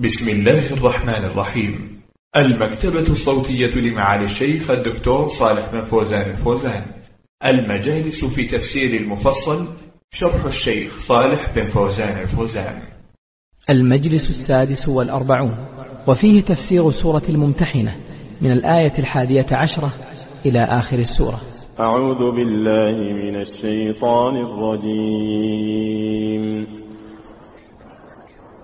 بسم الله الرحمن الرحيم. المكتبة الصوتية لمعالي الشيخ الدكتور صالح بن فوزان الفوزان. المجالس في تفسير المفصل شرح الشيخ صالح بن فوزان الفوزان. المجلس السادس والأربعون. وفيه تفسير سورة الممتحنة من الآية الحادية عشرة إلى آخر السورة. أعوذ بالله من الشيطان الرجيم.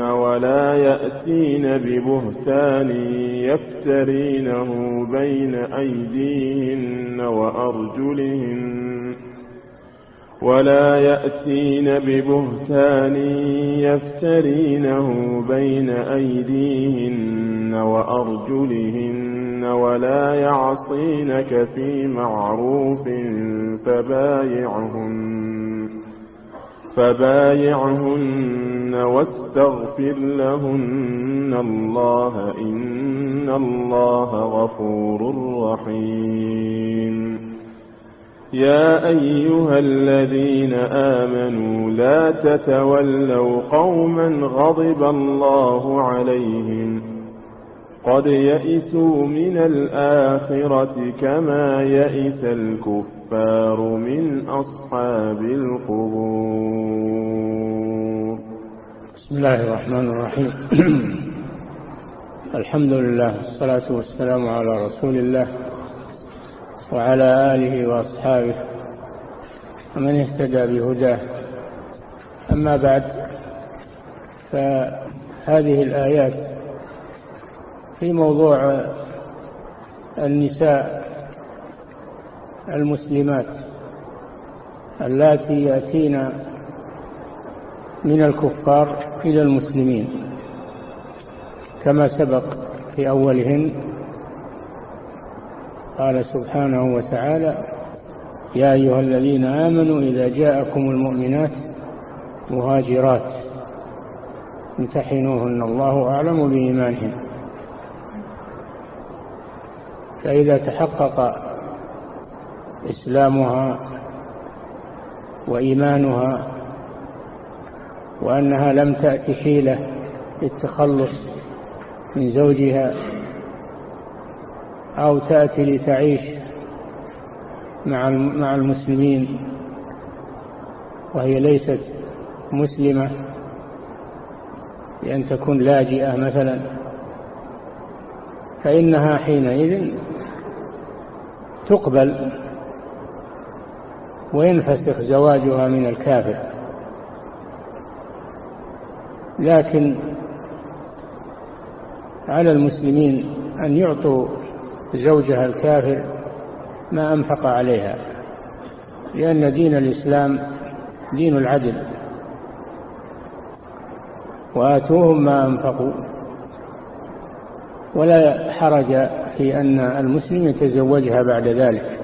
ولا يأتين ببهتان يفترينه بين أيديهن وأرجلهن ولا يأتين ببهتان يفترينه بين أيديهن وأرجلهن ولا يعصينك في معروف فبايعهن فبايعهن واستغفر لهن الله إن الله غفور رحيم. يا أيها الذين آمنوا لا تتولوا قوما غضب الله عليهم قد يئسوا من الآخرة كما يئس الكفار من أصحاب القبور. بسم الله الرحمن الرحيم. الحمد لله والصلاة والسلام على رسول الله وعلى آله وأصحابه ومن اهتدى بهداه. أما بعد فهذه الآيات في موضوع النساء المسلمات اللاتي يأتين من الكفار إلى المسلمين كما سبق في أولهن. قال سبحانه وتعالى يا أيها الذين آمنوا إذا جاءكم المؤمنات مهاجرات امتحنوهن الله أعلم بإيمانهن فإذا تحقق إسلامها وإيمانها وأنها لم تأت حيلة للتخلص من زوجها أو تأتي لتعيش مع المسلمين وهي ليست مسلمة بأن تكون لاجئة مثلا. فإنها حينئذ تقبل وينفسخ زواجها من الكافر. لكن على المسلمين أن يعطوا زوجها الكافر ما أنفق عليها لأن دين الإسلام دين العدل وآتوهم ما أنفقوا. ولا حرج في أن المسلم يتزوجها بعد ذلك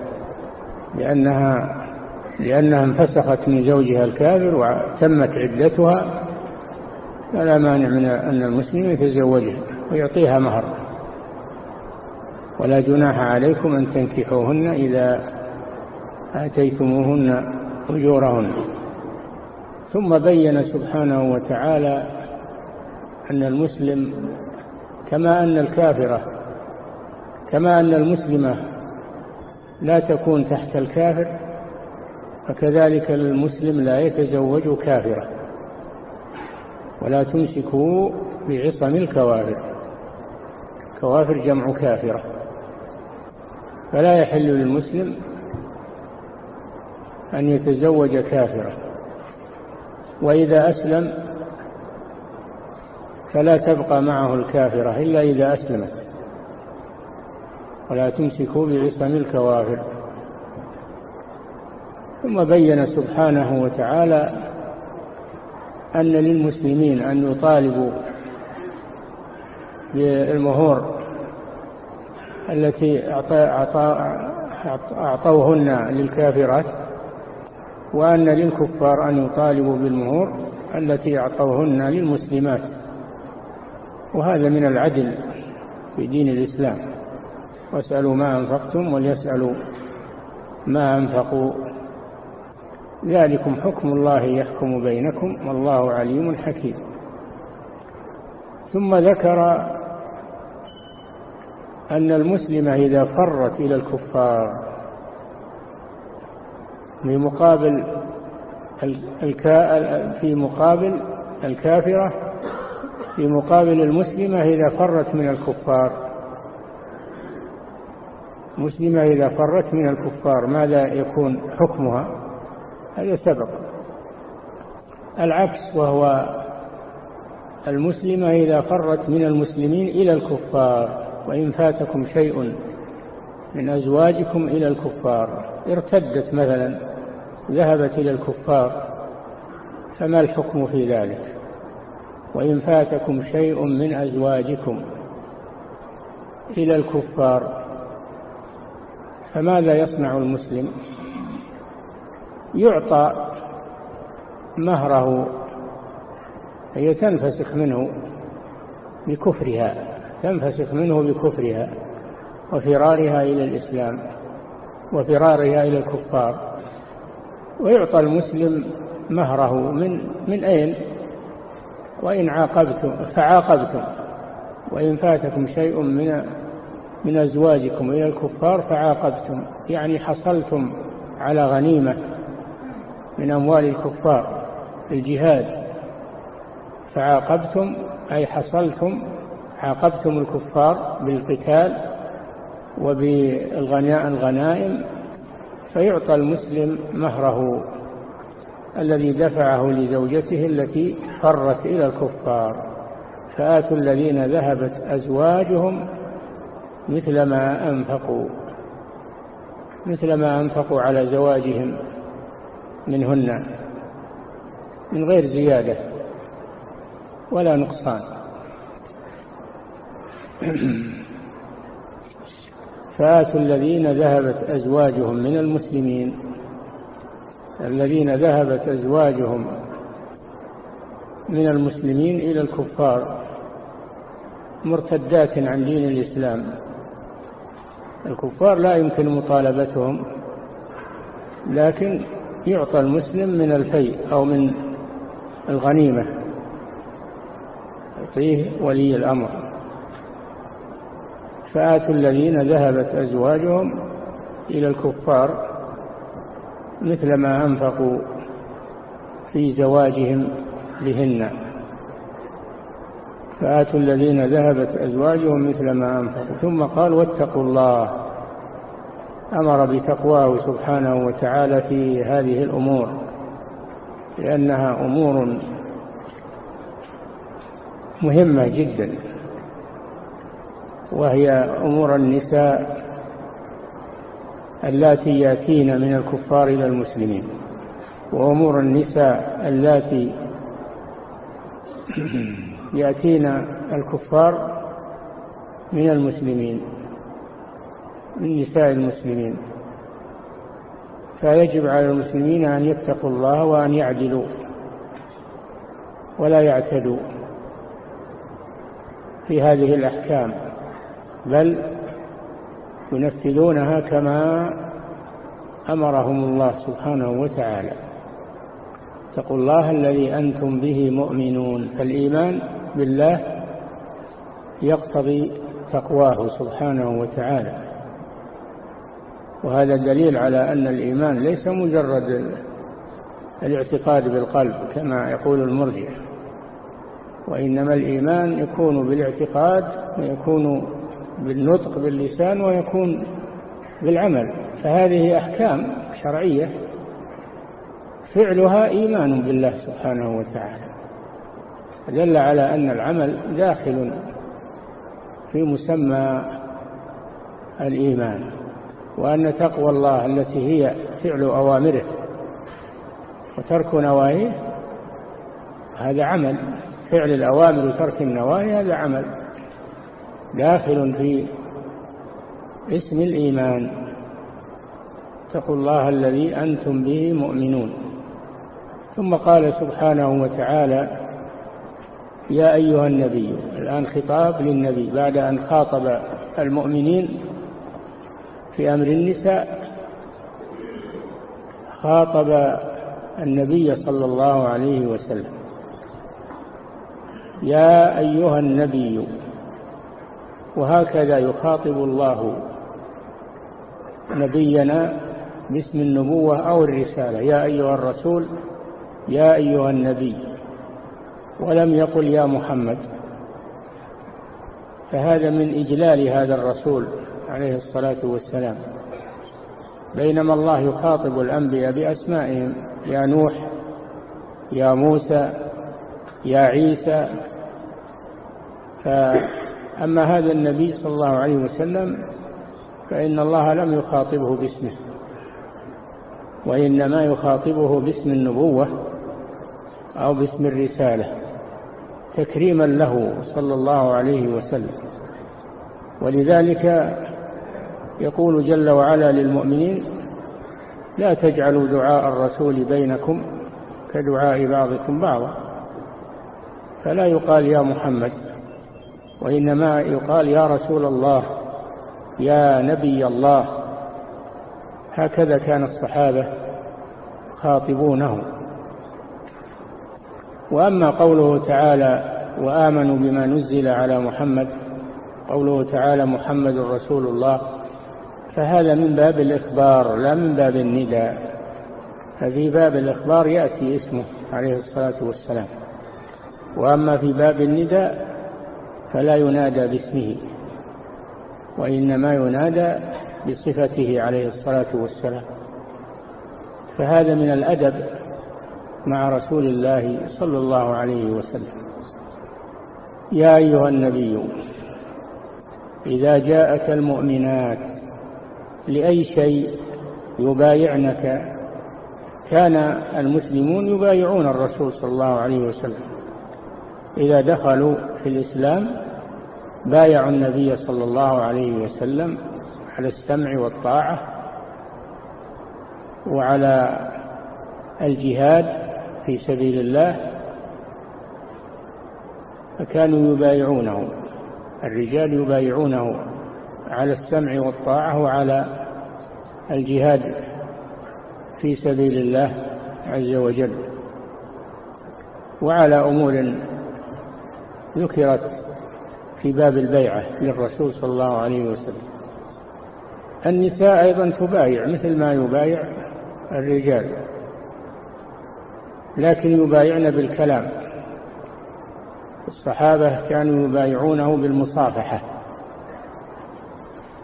لأنها لأنها انفسخت من زوجها الكافر وتمت عدتها فلا مانع من أن المسلم يتزوجها ويعطيها مهر. ولا جناح عليكم أن تنكحوهن إذا آتيتموهن أجورهن. ثم بين سبحانه وتعالى أن المسلم كما أن الكافرة كما أن المسلمة لا تكون تحت الكافر فكذلك المسلم لا يتزوج كافرة ولا تمسكوا بعصم الكوافر كوافر جمع كافرة. فلا يحل للمسلم أن يتزوج كافرة وإذا أسلم فلا تبقى معه الكافرة إلا إذا أسلمت. ولا تمسكوا بعصم الكوافر. ثم بين سبحانه وتعالى أن للمسلمين أن يطالبوا بالمهور التي أعطوهن للكافرات وأن للكفار أن يطالبوا بالمهور التي أعطوهن للمسلمات. وهذا من العدل في دين الإسلام. واسألوا ما أنفقتم وليسألوا ما أنفقوا. ذلكم حكم الله يحكم بينكم والله عليم حكيم. ثم ذكر أن المسلمة إذا فرت إلى الكفار في مقابل في مقابل الكافرة في مقابل المسلمة إذا فرت من الكفار. مسلمة إذا فرت من الكفار ماذا يكون حكمها؟ هذا سبق. العكس وهو المسلمة إذا فرت من المسلمين إلى الكفار وإن فاتكم شيء من أزواجكم إلى الكفار ارتدت مثلا ذهبت إلى الكفار فما الحكم في ذلك؟ وإن فاتكم شيء من أزواجكم إلى الكفار فماذا يصنع المسلم؟ يعطى مهره هي تنفسخ منه بكفرها تنفسخ منه بكفرها وفرارها إلى الإسلام وفرارها إلى الكفار. ويعطى المسلم مهره من من أين؟ وإن عاقبتم فعاقبتم. وإن فاتكم شيء من من أزواجكم إلى الكفار فعاقبتم. يعني حصلتم على غنيمة من أموال الكفار الجهاد. فعاقبتم أي حصلتم عاقبتم الكفار بالقتال وبالغنائم فيعطى المسلم مهره. الذي دفعه لزوجته التي فرت إلى الكفار. فآتوا الذين ذهبت أزواجهم مثل ما أنفقوا مثل ما أنفقوا على زواجهم منهن من غير زيادة ولا نقصان. فآتوا الذين ذهبت أزواجهم من المسلمين الذين ذهبت أزواجهم من المسلمين إلى الكفار مرتدات عن دين الإسلام. الكفار لا يمكن مطالبتهم لكن يعطى المسلم من الفيء أو من الغنيمة يعطيه ولي الأمر. فآتوا الذين ذهبت أزواجهم إلى الكفار مثل ما أنفقوا في زواجهم بهن فآتوا الذين ذهبت أزواجهم مثل ما أنفقوا. ثم قال واتقوا الله. أمر بتقواه سبحانه وتعالى في هذه الأمور لأنها أمور مهمة جدا وهي أمور النساء اللاتي يأتين من الكفار إلى المسلمين وأمور النساء اللاتي يأتين الكفار من المسلمين من نساء المسلمين. فيجب على المسلمين أن يتقوا الله وأن يعدلوا ولا يعتدوا في هذه الأحكام بل ينفذونها كما أمرهم الله سبحانه وتعالى. اتقوا الله الذي أنتم به مؤمنون. فالإيمان بالله يقتضي تقواه سبحانه وتعالى. وهذا دليل على أن الإيمان ليس مجرد الاعتقاد بالقلب كما يقول المرجع وإنما الإيمان يكون بالاعتقاد ويكون بالنطق باللسان ويكون بالعمل. فهذه أحكام شرعية فعلها إيمان بالله سبحانه وتعالى. دل على أن العمل داخل في مسمى الإيمان وأن تقوى الله التي هي فعل أوامره وترك نواهيه هذا عمل. فعل الأوامر وترك النواهي هذا عمل. داخل في اسم الإيمان. اتقوا الله الذي أنتم به مؤمنون. ثم قال سبحانه وتعالى يا أيها النبي الآن خطاب للنبي بعد أن خاطب المؤمنين في أمر النساء خاطب النبي صلى الله عليه وسلم يا أيها النبي وهكذا يخاطب الله نبينا باسم النبوة أو الرسالة. يا أيها الرسول يا أيها النبي. ولم يقل يا محمد. فهذا من إجلال هذا الرسول عليه الصلاة والسلام. بينما الله يخاطب الأنبياء بأسمائهم. يا نوح يا موسى يا عيسى. فأما هذا النبي صلى الله عليه وسلم فإن الله لم يخاطبه باسمه وإنما يخاطبه باسم النبوة أو باسم الرسالة تكريما له صلى الله عليه وسلم. ولذلك يقول جل وعلا للمؤمنين لا تجعلوا دعاء الرسول بينكم كدعاء بعضكم بعضا. فلا يقال يا محمد وإنما يقال يا رسول الله يا نبي الله. هكذا كان الصحابة خاطبونه وأما قوله تعالى وآمنوا بما نزل على محمد قوله تعالى محمد رسول الله فهذا من باب الإخبار لا من باب النداء. ففي باب الإخبار يأتي اسمه عليه الصلاة والسلام. وأما في باب النداء فلا ينادى باسمه وإنما ينادى بصفته عليه الصلاة والسلام. فهذا من الأدب مع رسول الله صلى الله عليه وسلم. يا أيها النبي إذا جاءك المؤمنات لأي شيء يبايعنك كان المسلمون يبايعون الرسول صلى الله عليه وسلم. إذا دخلوا في الإسلام بايعوا النبي صلى الله عليه وسلم على السمع والطاعة وعلى الجهاد في سبيل الله فكانوا يبايعونه الرجال يبايعونه على السمع والطاعة وعلى الجهاد في سبيل الله عز وجل. وعلى أمور ذكرت في باب البيعة للرسول صلى الله عليه وسلم. النساء أيضا تبايع مثل ما يبايع الرجال لكن يبايعن بالكلام. الصحابة كانوا يبايعونه بالمصافحة.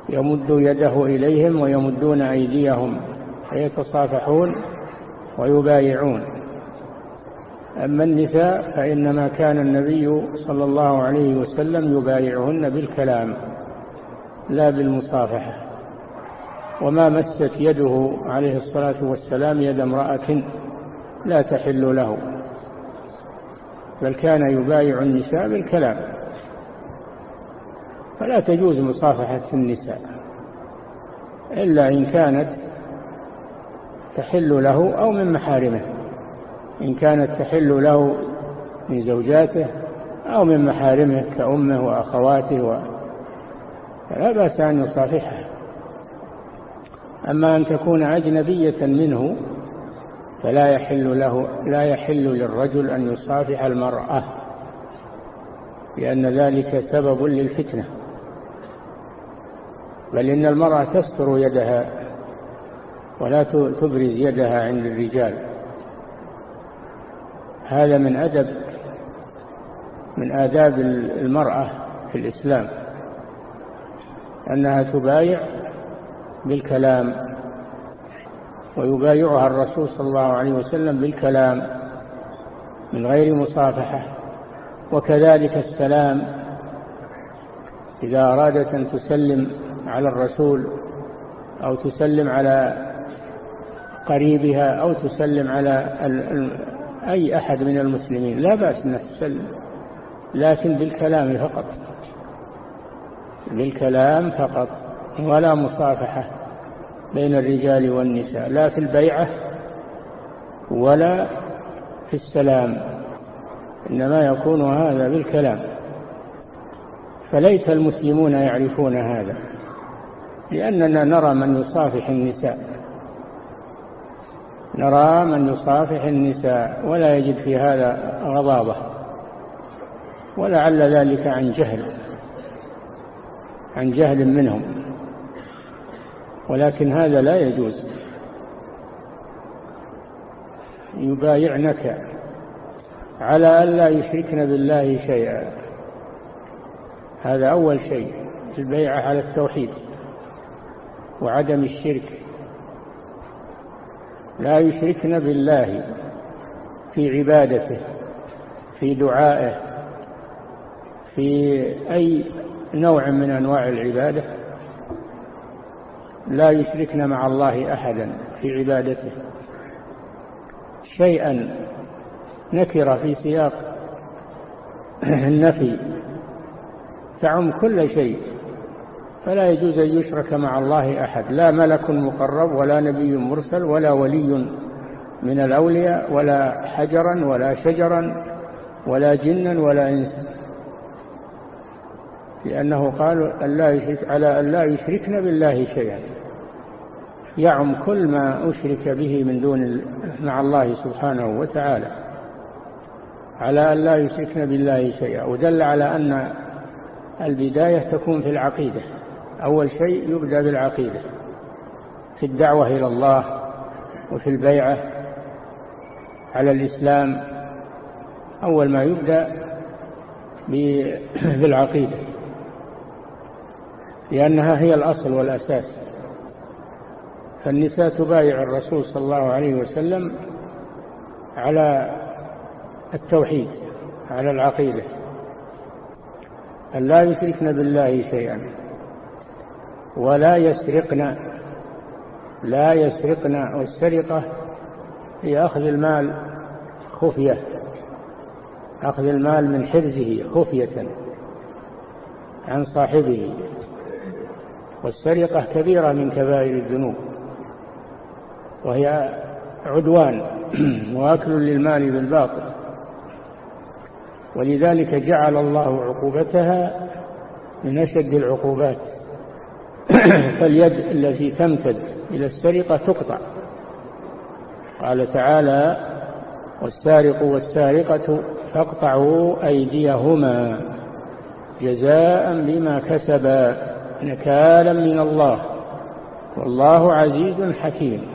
يمد يده إليهم ويمدون أيديهم فيتصافحون ويبايعون. أما النساء فإنما كان النبي صلى الله عليه وسلم يبايعهن بالكلام لا بالمصافحة. وما مست يده عليه الصلاة والسلام يد امرأة لا تحل له بل كان يبايع النساء بالكلام. فلا تجوز مصافحة النساء إلا إن كانت تحل له أو من محارمه. إن كانت تحل له من زوجاته أو من محارمه كأمه وأخواته و... فلا بأس أن يصافحها. أما أن تكون أجنبية منه فلا يحل له لا يحل للرجل أن يصافح المرأة لأن ذلك سبب للفتنة. بل إن المرأة تستر يدها ولا تبرز يدها عند الرجال. هذا من أدب من آداب المرأة في الإسلام أنها تبايع بالكلام ويبايعها الرسول صلى الله عليه وسلم بالكلام من غير مصافحة. وكذلك السلام إذا أرادت أن تسلم على الرسول أو تسلم على قريبها أو تسلم على أي أحد من المسلمين لا بأس أن تسلم لكن بالكلام فقط. بالكلام فقط ولا مصافحة بين الرجال والنساء لا في البيعة ولا في السلام إنما يكون هذا بالكلام. فليس المسلمون يعرفون هذا لأننا نرى من يصافح النساء. نرى من يصافح النساء ولا يجد في هذا غضابة. ولعل ذلك عن جهل عن جهل منهم. ولكن هذا لا يجوز. يبايعنك على أن لا يشركن بالله شيئا. هذا أول شيء البيعة على التوحيد وعدم الشرك. لا يشركن بالله في عبادته في دعائه في أي نوع من أنواع العبادة. لا يشركن مع الله أحدا في عبادته. شيئا نكر في سياق النفي تعم كل شيء. فلا يجوز أن يشرك مع الله أحد. لا ملك مقرب ولا نبي مرسل ولا ولي من الأولياء ولا حجرا ولا شجرا ولا جنا ولا إنسا. لأنه قالوا أن لا يشرك على أن لا يشركن بالله شيئا. يعم كل ما أشرك به من دون مع الله سبحانه وتعالى. على أن لا يشركن بالله شيئا. ودل على أن البداية تكون في العقيدة. أول شيء يبدأ بالعقيدة في الدعوة إلى الله وفي البيعة على الإسلام. أول ما يبدأ بالعقيدة لأنها هي الأصل والأساس. فالنساء تبايع الرسول صلى الله عليه وسلم على التوحيد على العقيدة. أن لا يشركن بالله شيئا. ولا يسرقن لا يسرقن والسرقة هي أخذ المال خفية أخذ المال من حرزه خفية عن صاحبه والسرقة كبيرة من كبائر الذنوب وهي عدوان وأكل للمال بالباطل ولذلك جعل الله عقوبتها من أشد العقوبات. فاليد التي تمتد إلى السرقة تقطع. قال تعالى والسارق والسارقة فاقطعوا أيديهما جزاء بما كسبا نكالا من الله والله عزيز حكيم.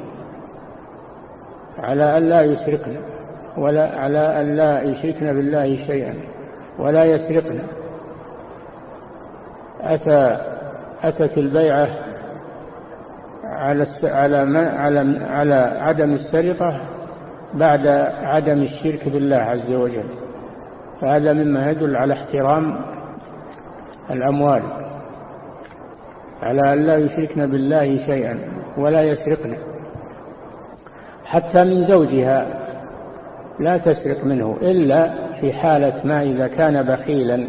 على أن لا يسرقن ولا على أن لا يشركن بالله شيئا ولا يسرقن أتى أتت البيعة على على على على عدم السرقة بعد عدم الشرك بالله عز وجل. فهذا مما يدل على احترام الأموال على أن لا يشركن بالله شيئا ولا يسرقن. حتى من زوجها لا تسرق منه إلا في حالة ما إذا كان بخيلا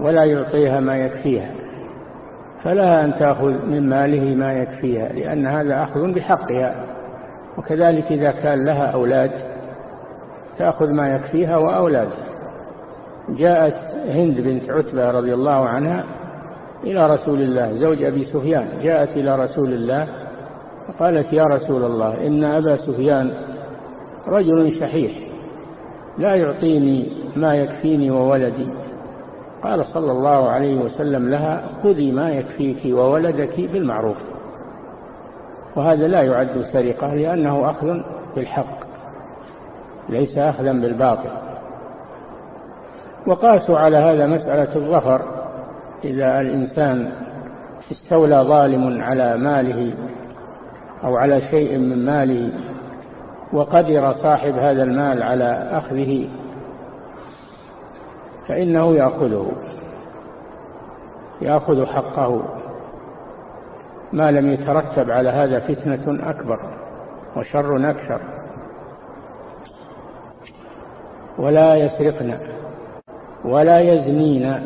ولا يعطيها ما يكفيها. فلها أن تأخذ من ماله ما يكفيها لأن هذا أخذ بحقها. وكذلك إذا كان لها أولاد تأخذ ما يكفيها وأولادها. جاءت هند بنت عتبة رضي الله عنها إلى رسول الله زوج أبي سفيان جاءت إلى رسول الله وقالت يا رسول الله إن أبا سفيان رجل شحيح لا يعطيني ما يكفيني وولدي. قال صلى الله عليه وسلم لها خذي ما يكفيك وولدك بالمعروف. وهذا لا يعد سرقة لأنه أخذ بالحق ليس أخذا بالباطل. وقاسوا على هذا مسألة الظفر إذا الإنسان استولى ظالم على ماله أو على شيء من ماله وقدر صاحب هذا المال على أخذه فإنه يأخذه يأخذ حقه. ما لم يترتب على هذا فتنة أكبر وشر أكثر. ولا يسرقن ولا يزنين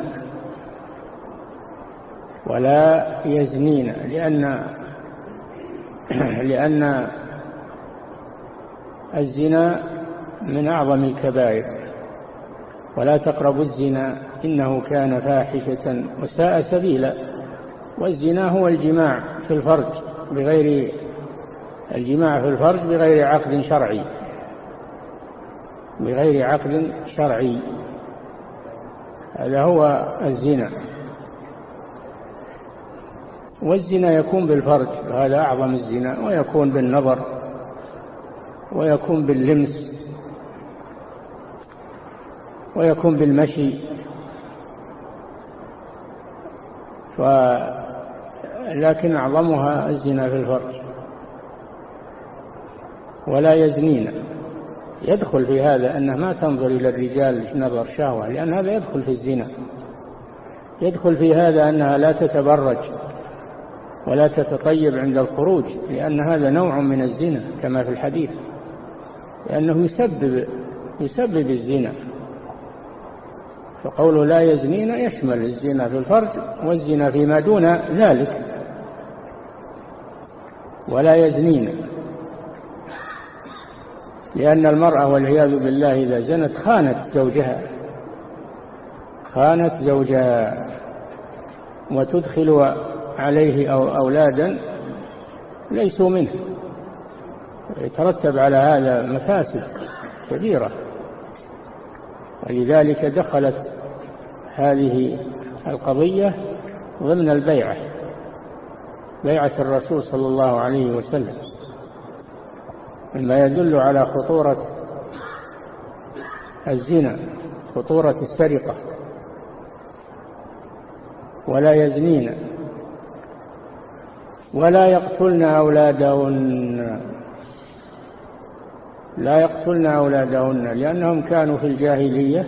ولا يزنين لأن لأن الزنا من أعظم الكبائر. ولا تقربوا الزنا إنه كان فاحشة وساء سبيلا. والزنا هو الجماع في الفرج بغير الجماع في الفرج بغير عقد شرعي. بغير عقد شرعي. هذا هو الزنا. والزنا يكون بالفرج هذا أعظم الزنا ويكون بالنظر ويكون باللمس ويكون بالمشي. ف لكن أعظمها الزنا في الفرج. ولا يزنين. يدخل في هذا أنه ما تنظر إلى الرجال نظر شهوة لأن هذا يدخل في الزنا. يدخل في هذا أنها لا تتبرج ولا تتطيب عند الخروج لأن هذا نوع من الزنا كما في الحديث. لأنه يسبب يسبب الزنا. فقوله لا يزنين يشمل الزنا في الفرج والزنا فيما دون ذلك. ولا يزنين. لأن المرأة والعياذ بالله إذا زنت خانت زوجها خانت زوجها وتدخل عليه أو أولادا ليسوا منه. يترتب على هذا مفاسد كبيرة. ولذلك دخلت هذه القضية ضمن البيعة بيعة الرسول صلى الله عليه وسلم. مما يدل على خطورة الزنا خطورة السرقة ولا يزنين ولا يقتلن أولادهن. لا يقتلن أولادهن لأنهم كانوا في الجاهلية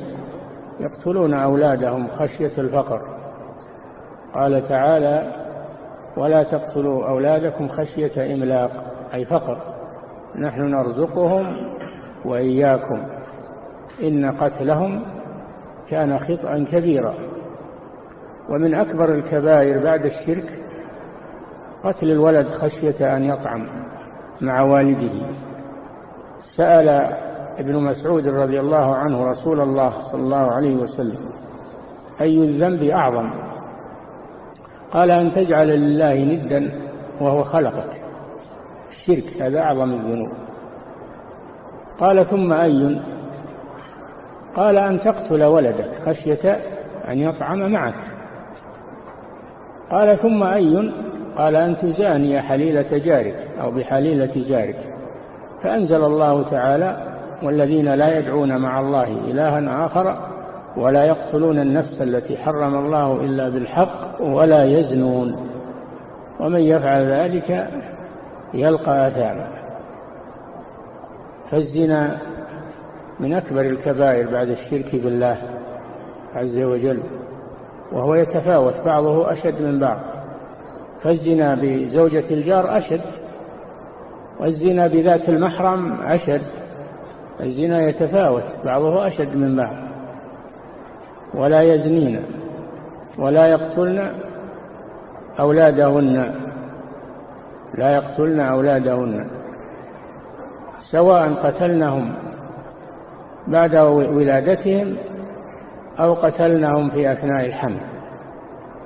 يقتلون أولادهم خشية الفقر. قال تعالى ولا تقتلوا أولادكم خشية إملاق أي فقر. نحن نرزقهم وإياكم. إن قتلهم كان خطأ كبيرا. ومن أكبر الكبائر بعد الشرك قتل الولد خشية أن يطعم مع والده. سأل ابن مسعود رضي الله عنه رسول الله صلى الله عليه وسلم أي الذنب أعظم؟ قال أن تجعل لله ندا وهو خلقك. الشرك هذا أعظم الذنوب. قال ثم أي؟ قال أن تقتل ولدك خشية أن يطعم معك. قال ثم أي؟ قال أن تزاني حليلة جارك أو بحليلة جارك. فأنزل الله تعالى والذين لا يدعون مع الله إلها آخر ولا يقتلون النفس التي حرم الله إلا بالحق ولا يزنون. ومن يفعل ذلك يلقى أثاما فالزنا من أكبر الكبائر بعد الشرك بالله عز وجل وهو يتفاوت بعضه أشد من بعض. فالزنا بزوجة الجار أشد والزنا بذات المحرم أشد الزنا يتفاوت بعضه أشد من بعض ولا يزنين ولا يقتلن أولادهن لا يقتلن أولادهن سواء قتلنهم بعد ولادتهم أو قتلنهم في أثناء الحمل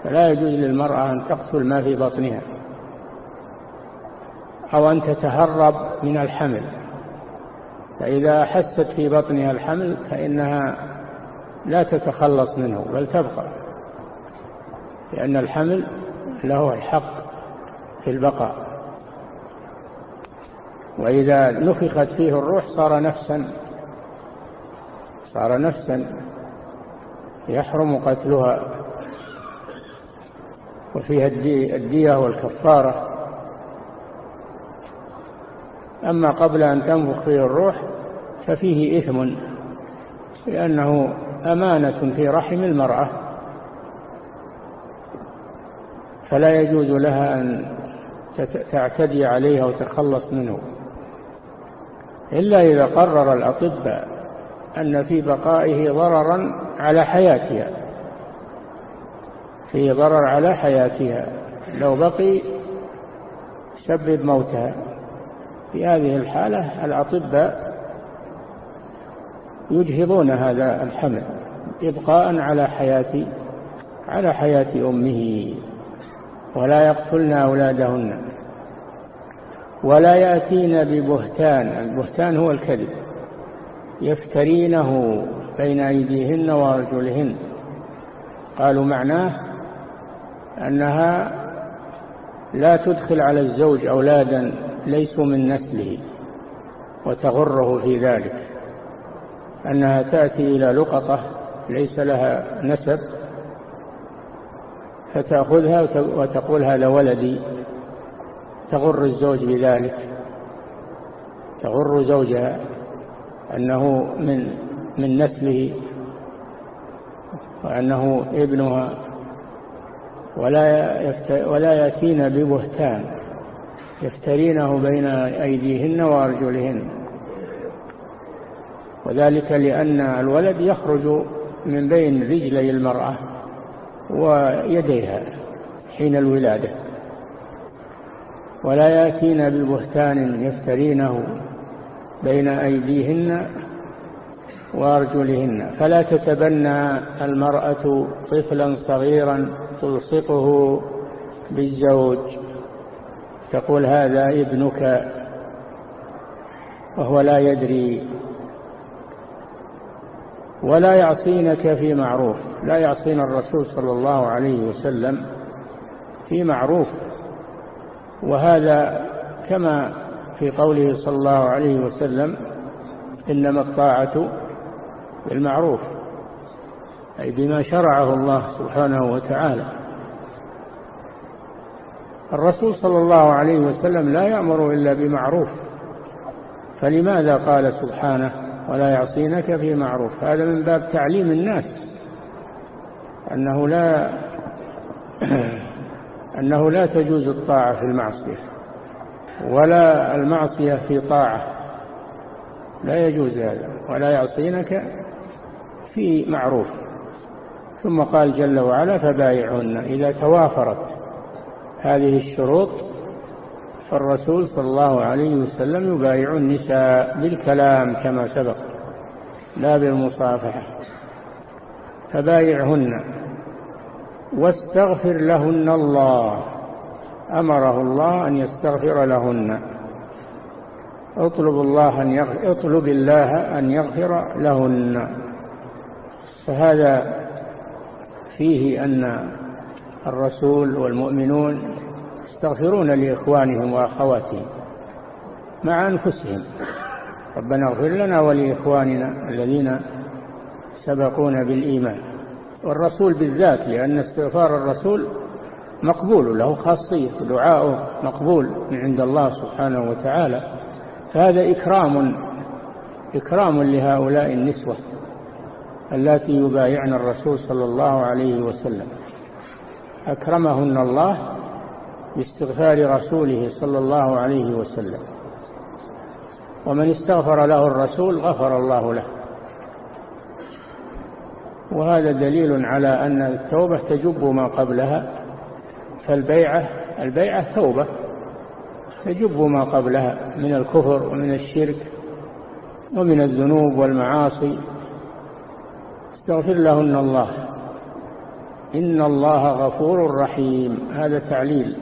فلا يجوز للمرأة أن تقتل ما في بطنها. أو أن تتهرب من الحمل. فإذا حست في بطنها الحمل فإنها لا تتخلص منه بل تبقى لأن الحمل له الحق في البقاء. وإذا نفخت فيه الروح صار نفسا صار نفسا يحرم قتلها. وفيها الدية والكفارة. أما قبل أن تنفخ فيه الروح ففيه إثم لأنه أمانة في رحم المرأة. فلا يجوز لها أن تعتدي عليها وتخلص منه. إلا إذا قرر الأطباء أن في بقائه ضررا على حياتها. فيه ضرر على حياتها. لو بقي سبب موتها. في هذه الحالة الأطباء يجهضون هذا الحمل إبقاء على حياة على حياة أمه ولا يقتلن أولادهن ولا يأتين ببهتان البهتان هو الكذب يفترينه بين أيديهن وأرجلهن. قالوا معناه أنها لا تدخل على الزوج أولادا ليسوا من نسله وتغره في ذلك أنها تأتي إلى لقطة ليس لها نسب فتأخذها وتقول هذا ولدي تغر الزوج بذلك تغر زوجها أنه من من نسله وأنه ابنها ولا ولا يأتين ببهتان. يفترينه بين أيديهن وأرجلهن. وذلك لأن الولد يخرج من بين رجلي المرأة ويديها حين الولادة. ولا يأتين ببهتان يفترينه بين أيديهن وأرجلهن. فلا تتبنى المرأة طفلا صغيرا تلصقه بالزوج. تقول هذا ابنك وهو لا يدري ولا يعصينك في معروف لا يعصين الرسول صلى الله عليه وسلم في معروف. وهذا كما في قوله صلى الله عليه وسلم إنما الطاعة بالمعروف أي بما شرعه الله سبحانه وتعالى. الرسول صلى الله عليه وسلم لا يأمر إلا بمعروف. فلماذا قال سبحانه ولا يعصينك في معروف؟ هذا من باب تعليم الناس. أنه لا أنه لا تجوز الطاعة في المعصية ولا المعصية في طاعة. لا يجوز هذا. ولا يعصينك في معروف. ثم قال جل وعلا فبايعهن إذا توافرت. هذه الشروط فالرسول صلى الله عليه وسلم يبايع النساء بالكلام كما سبق لا بالمصافحة فبايعهن واستغفر لهن الله أمره الله أن يستغفر لهن اطلب الله أن يغفر اطلب الله أن يغفر لهن. فهذا فيه أن الرسول والمؤمنون يستغفرون لإخوانهم وأخواتهم مع أنفسهم. ربنا اغفر لنا ولإخواننا الذين سبقونا بالإيمان. والرسول بالذات لأن استغفار الرسول مقبول له خاصية دعاؤه مقبول من عند الله سبحانه وتعالى. فهذا إكرام إكرام لهؤلاء النسوة اللاتي يبايعن الرسول صلى الله عليه وسلم. أكرمهن الله باستغفار رسوله صلى الله عليه وسلم. ومن استغفر له الرسول غفر الله له. وهذا دليل على أن التوبة تجب ما قبلها فالبيعة البيعة توبة تجب ما قبلها من الكفر ومن الشرك ومن الذنوب والمعاصي. استغفر لهن الله. إن الله غفور رحيم. هذا تعليل.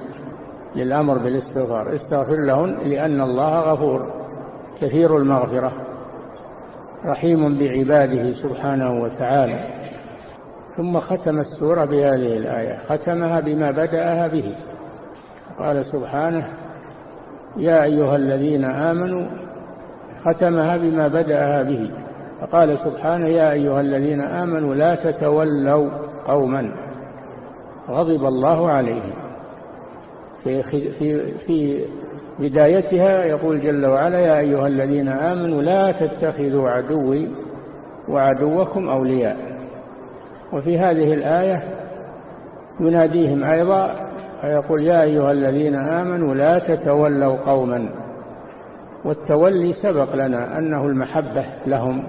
للأمر بالاستغفار. استغفر لهن لأن الله غفور. كثير المغفرة. رحيم بعباده سبحانه وتعالى. ثم ختم السورة بهذه الآية. ختمها بما بدأها به. قال سبحانه يا أيها الذين آمنوا ختمها بما بدأها به. فقال سبحانه يا أيها الذين آمنوا لا تتولوا قوما غضب الله عليهم. في, في, في بدايتها يقول جل وعلا يا أيها الذين آمنوا لا تتخذوا عدوي وعدوكم أولياء. وفي هذه الآية يناديهم أيضا فيقول يا أيها الذين آمنوا لا تتولوا قوما. والتولي سبق لنا أنه المحبة لهم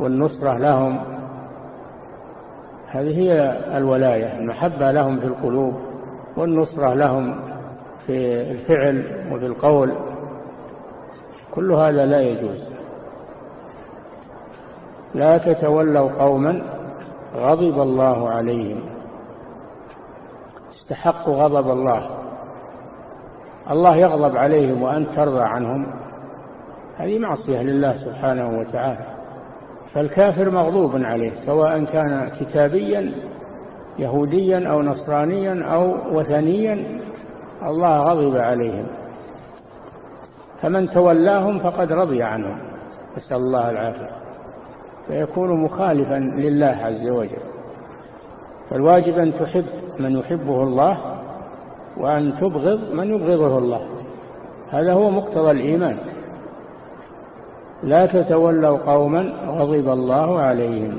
والنصرة لهم. هذه هي الولاية المحبة لهم في القلوب والنصرة لهم في الفعل وفي القول كل هذا لا يجوز. لا تتولوا قوما غضب الله عليهم. استحقوا غضب الله. الله يغضب عليهم وأنت ترضى عنهم. هذه معصية لله سبحانه وتعالى. فالكافر مغضوب عليه سواء كان كتابيا يهوديا أو نصرانيا أو وثنيا. الله غضب عليهم. فمن تولاهم فقد رضي عنهم. نسأل الله العافية. فيكون مخالفا لله عز وجل. فالواجب أن تحب من يحبه الله وأن تبغض من يبغضه الله. هذا هو مقتضى الإيمان. لا تتولوا قوما غضب الله عليهم.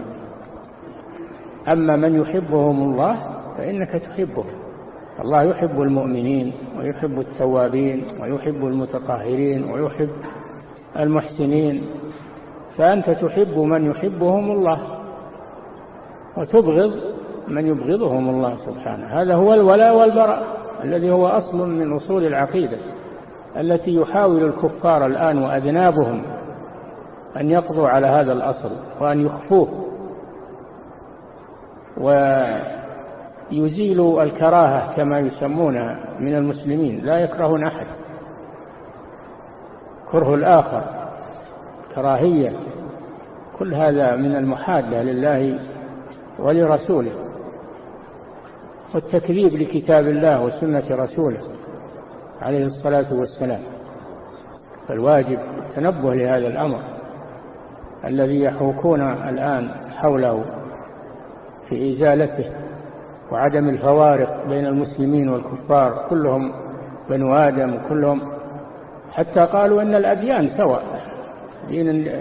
أما من يحبهم الله فإنك تحبه الله يحب المؤمنين ويحب التوابين ويحب المتطهرين ويحب المحسنين فأنت تحب من يحبهم الله وتبغض من يبغضهم الله سبحانه. هذا هو الولاء والبراء الذي هو أصل من أصول العقيدة التي يحاول الكفار الآن وأذنابهم أن يقضوا على هذا الأصل وأن يخفوه. ويزيلوا الكراهة كما يسمونها من المسلمين لا يكرهون أحد. كره الآخر كراهية كل هذا من المحادة لله ولرسوله. والتكذيب لكتاب الله وسنة رسوله عليه الصلاة والسلام. فالواجب التنبه لهذا الأمر الذي يحوكون الآن حوله في إزالته. وعدم الفوارق بين المسلمين والكفار كلهم بنو آدم كلهم حتى قالوا أن الأديان سواء دين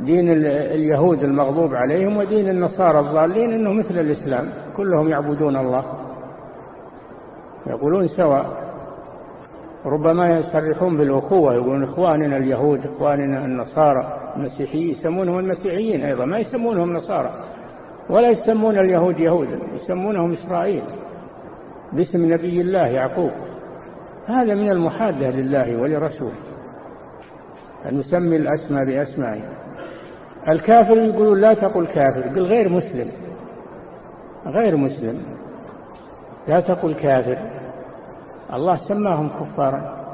دين اليهود المغضوب عليهم ودين النصارى الضالين إنه مثل الإسلام كلهم يعبدون الله. يقولون سواء. ربما يصرحون بالأخوة يقولون إخواننا اليهود إخواننا النصارى المسيحيين يسمونهم المسيحيين أيضا ما يسمونهم نصارى. ولا يسمون اليهود يهودا يسمونهم إسرائيل باسم نبي الله يعقوب. هذا من المحاده لله ولرسوله. أن نسمي الأسماء بأسمائه الكافر يقولون لا تقل كافر يقول غير مسلم. غير مسلم. لا تقل كافر. الله سماهم كفارا.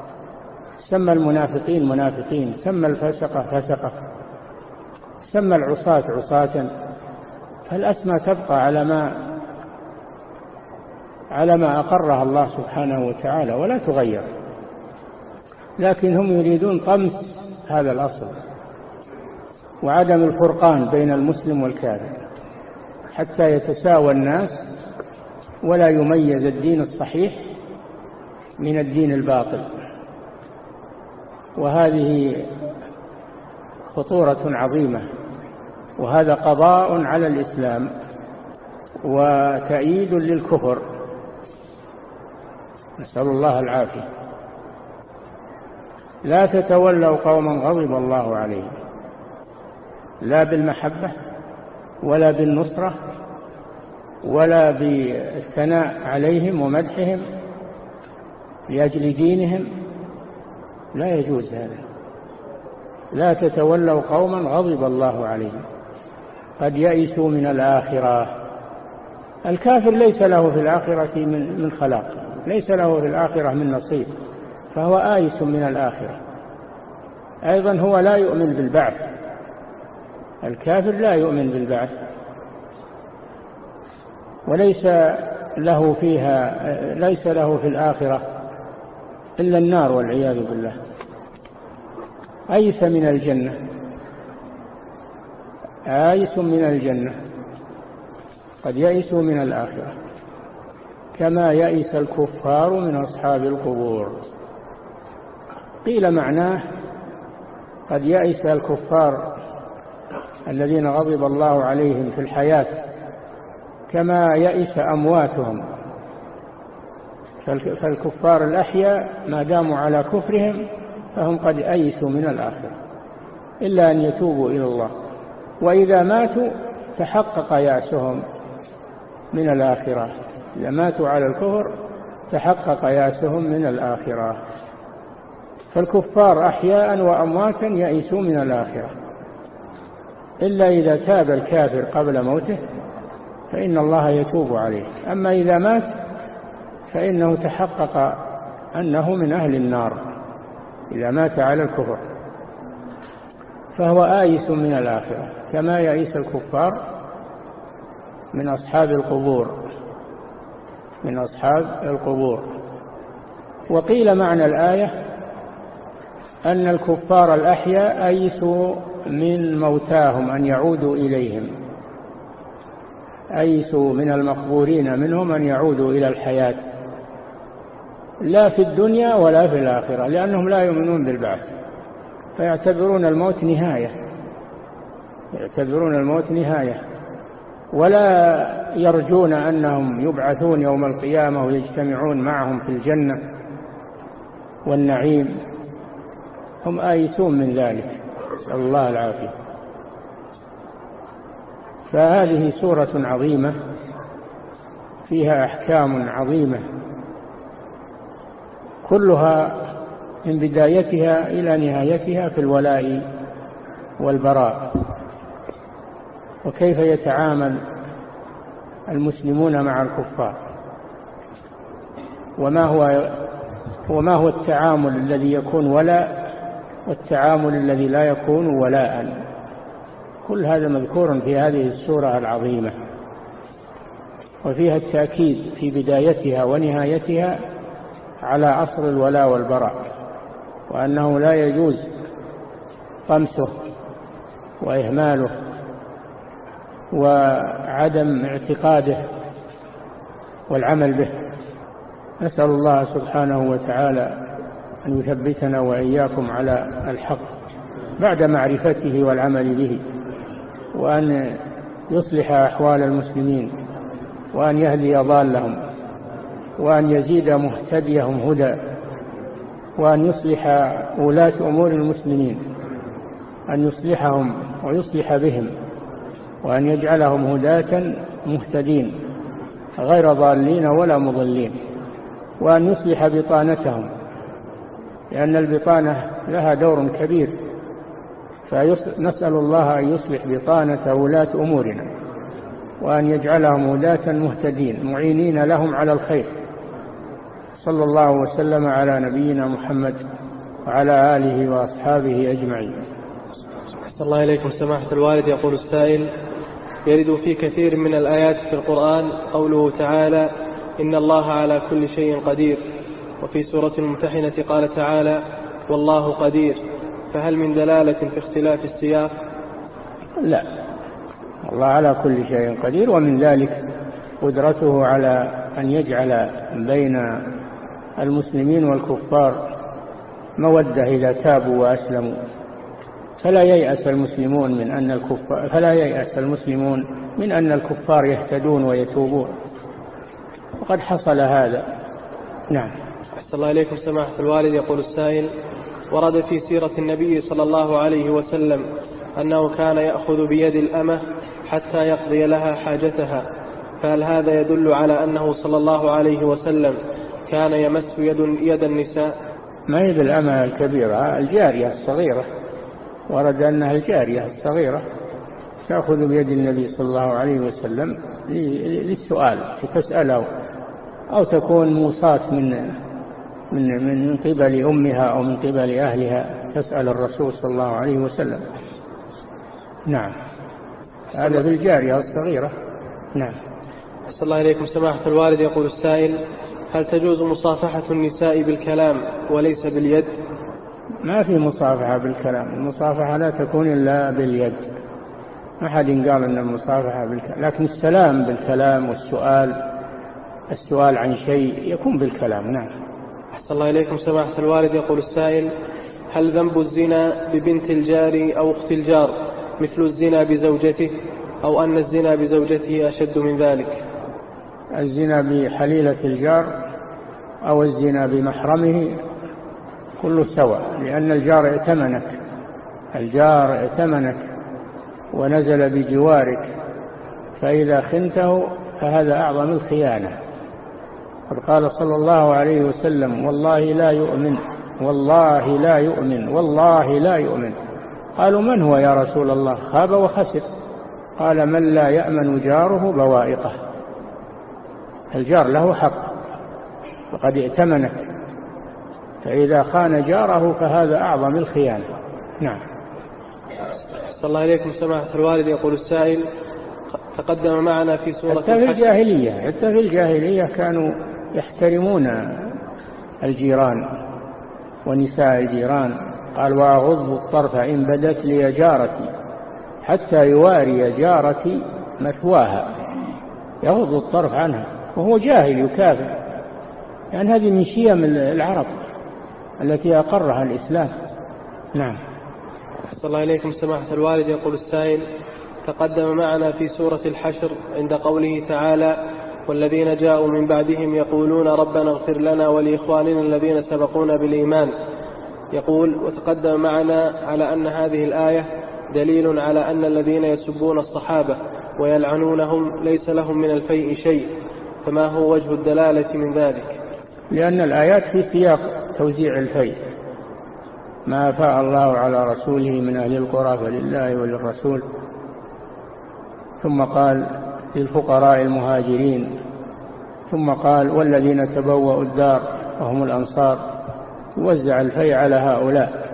سمى المنافقين منافقين. سمى الفسقة فسقة سمى العصاة عصاة. فالأسماء تبقى على ما على ما أقرها الله سبحانه وتعالى ولا تغير. لكن هم يريدون طمس هذا الأصل وعدم الفرقان بين المسلم والكافر حتى يتساوى الناس ولا يميز الدين الصحيح من الدين الباطل. وهذه خطورة عظيمة وهذا قضاء على الإسلام وتأييد للكفر. نسأل الله العافية. لا تتولوا قوما غضب الله عليهم. لا بالمحبة ولا بالنصرة ولا بالثناء عليهم ومدحهم لأجل دينهم. لا يجوز هذا. لا تتولوا قوما غضب الله عليهم. قد يئسوا من الآخرة. الكافر ليس له في الآخرة من خلاق ليس له في الآخرة من نصيب فهو آيس من الآخرة. أيضا هو لا يؤمن بالبعث. الكافر لا يؤمن بالبعث. وليس له فيها ليس له في الآخرة إلا النار والعياذ بالله. أيس من الجنة. آيس من الجنة قد يئسوا من الآخرة كما يئس الكفار من أصحاب القبور. وقيل معناه قد يئس الكفار الذين غضب الله عليهم في الحياة كما يئس أمواتهم. فالكفار الأحياء ما داموا على كفرهم فهم قد أيسوا من الآخرة إلا أن يتوبوا إلى الله. وإذا ماتوا تحقق يأسهم من الآخرة. إذا ماتوا على الكفر تحقق يأسهم من الآخرة. فالكفار أحياء وأمواتا يئسوا من الآخرة. إلا إذا تاب الكافر قبل موته فإن الله يتوب عليه. أما إذا مات فإنه تحقق أنه من أهل النار. إذا مات على الكفر. فهو آيس من الآخرة كما يئس الكفار من أصحاب القبور من أصحاب القبور. وقيل معنى الآية أن الكفار الأحياء أيسوا من موتاهم أن يعودوا إليهم. أيسوا من المقبورين منهم أن يعودوا إلى الحياة. لا في الدنيا ولا في الآخرة لأنهم لا يؤمنون بالبعث. فيعتبرون الموت نهاية. يعتبرون الموت نهاية. ولا يرجون أنهم يبعثون يوم القيامة ويجتمعون معهم في الجنة والنعيم. هم آيسون من ذلك. نسأل الله العافية. فهذه سورة عظيمة. فيها أحكام عظيمة. كلها من بدايتها إلى نهايتها في الولاء والبراء. وكيف يتعامل المسلمون مع الكفار؟ وما هو وما هو التعامل الذي يكون ولاء والتعامل الذي لا يكون ولاء؟ كل هذا مذكور في هذه السورة العظيمة. وفيها التأكيد في بدايتها ونهايتها على أصل الولاء والبراء. وأنه لا يجوز طمسه وإهماله وعدم اعتقاده والعمل به. نسأل الله سبحانه وتعالى أن يثبتنا وإياكم على الحق بعد معرفته والعمل به وأن يصلح أحوال المسلمين وأن يهدي ضالهم وأن يزيد مهتديهم هدى. وأن يصلح ولاة أمور المسلمين أن يصلحهم ويصلح بهم وأن يجعلهم هداة مهتدين غير ضالين ولا مضلين وأن يصلح بطانتهم لأن البطانة لها دور كبير فنسأل الله أن يصلح بطانة ولاة أمورنا وأن يجعلهم ولاة مهتدين معينين لهم على الخير. صلى الله وسلم على نبينا محمد وعلى آله وأصحابه أجمعين. صلى الله إليكم سماحة الوالد يقول السائل يرد في كثير من الآيات في القرآن قوله تعالى إن الله على كل شيء قدير. وفي سورة الممتحنة قال تعالى والله قدير. فهل من دلالة في اختلاف السياق؟ لا. الله على كل شيء قدير ومن ذلك قدرته على أن يجعل بين المسلمين والكفار مودة إذا تابوا وأسلموا. فلا ييأس المسلمون من أن الكفار فلا ييأس المسلمون من أن الكفار يهتدون ويتوبون. وقد حصل هذا. نعم. أحسن الله إليكم سماحة الوالد. يقول السائل ورد في سيرة النبي صلى الله عليه وسلم أنه كان يأخذ بيد الأمة حتى يقضي لها حاجتها. فهل هذا يدل على أنه صلى الله عليه وسلم كان يمس يد, يد النساء. ما يد الأمة الكبيرة؟ الجارية الصغيرة. ورد أنها الجارية الصغيرة تأخذ بيد النبي صلى الله عليه وسلم للسؤال تسأله أو تكون موصاة من من من قبل أمها أو من قبل أهلها تسأل الرسول صلى الله عليه وسلم. نعم. هذا في الجارية الصغيرة. نعم. صلى الله إليكم. سماحة الوالد يقول السائل هل تجوز مصافحة النساء بالكلام وليس باليد؟ ما في مصافحة بالكلام. المصافحة لا تكون إلا باليد. ما حد قال أن المصافحة بالكلام لكن السلام بالكلام والسؤال السؤال عن شيء يكون بالكلام نعم. أحسن الله إليكم سماحة الوالد. يقول السائل هل ذنب الزنا ببنت الجار أو أخت الجار مثل الزنا بزوجته أو أن الزنا بزوجته أشد من ذلك؟ الزنا بحليلة الجار أو الزنا بمحرمه كله سواء لأن الجار ائتمنك الجار ائتمنك ونزل بجوارك فإذا خنته فهذا أعظم الخيانة. قد قال صلى الله عليه وسلم والله لا يؤمن والله لا يؤمن والله لا يؤمن. قالوا من هو يا رسول الله؟ خاب وخسر. قال من لا يأمن جاره بوائقه. الجار له حق وقد ائتمنك فإذا خان جاره فهذا أعظم الخيانة. نعم. صلى الله عليكم. سماحة الوالد يقول السائل تقدم معنا في سورة حتى في الجاهلية حتى في الجاهلية كانوا يحترمون الجيران ونساء الجيران. قال وأغض الطرف إن بدت لي جارتي حتى يواري جارتي مثواها. يغض الطرف عنها. وهو جاهل يكافر. يعني هذه من شيم العرب التي أقرها الإسلام. نعم. صلى الله إليكم سماحة الوالد. يقول السائل تقدم معنا في سورة الحشر عند قوله تعالى والذين جاءوا من بعدهم يقولون ربنا اغفر لنا ولإخواننا الذين سبقونا بالإيمان. يقول وتقدم معنا على أن هذه الآية دليل على أن الذين يسبون الصحابة ويلعنونهم ليس لهم من الفيء شيء. فما هو وجه الدلالة من ذلك. لأن الآيات في سياق توزيع الفيء ما أفاء الله على رسوله من أهل القرى فلله وللرسول. ثم قال للفقراء المهاجرين. ثم قال والذين تبوأوا الدار وهم الأنصار. يوزع الفيء على هؤلاء.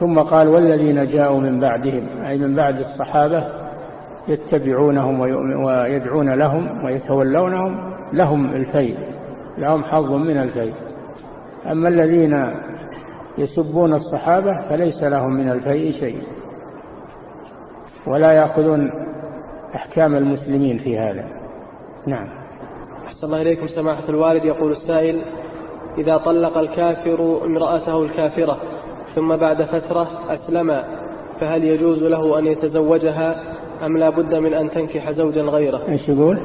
ثم قال والذين جاءوا من بعدهم أي من بعد الصحابة يتبعونهم ويدعون لهم ويتولونهم لهم الفيء لهم حظ من الفيء. أما الذين يسبون الصحابة فليس لهم من الفيء شيء. ولا يأخذون أحكام المسلمين في هذا. نعم. أحسن الله إليكم سماحة الوالد. يقول السائل إذا طلق الكافر امرأته الكافرة ثم بعد فترة أسلم فهل يجوز له أن يتزوجها؟ أم لا بد من أن تنكح زوجا غيره؟ إيش يقول؟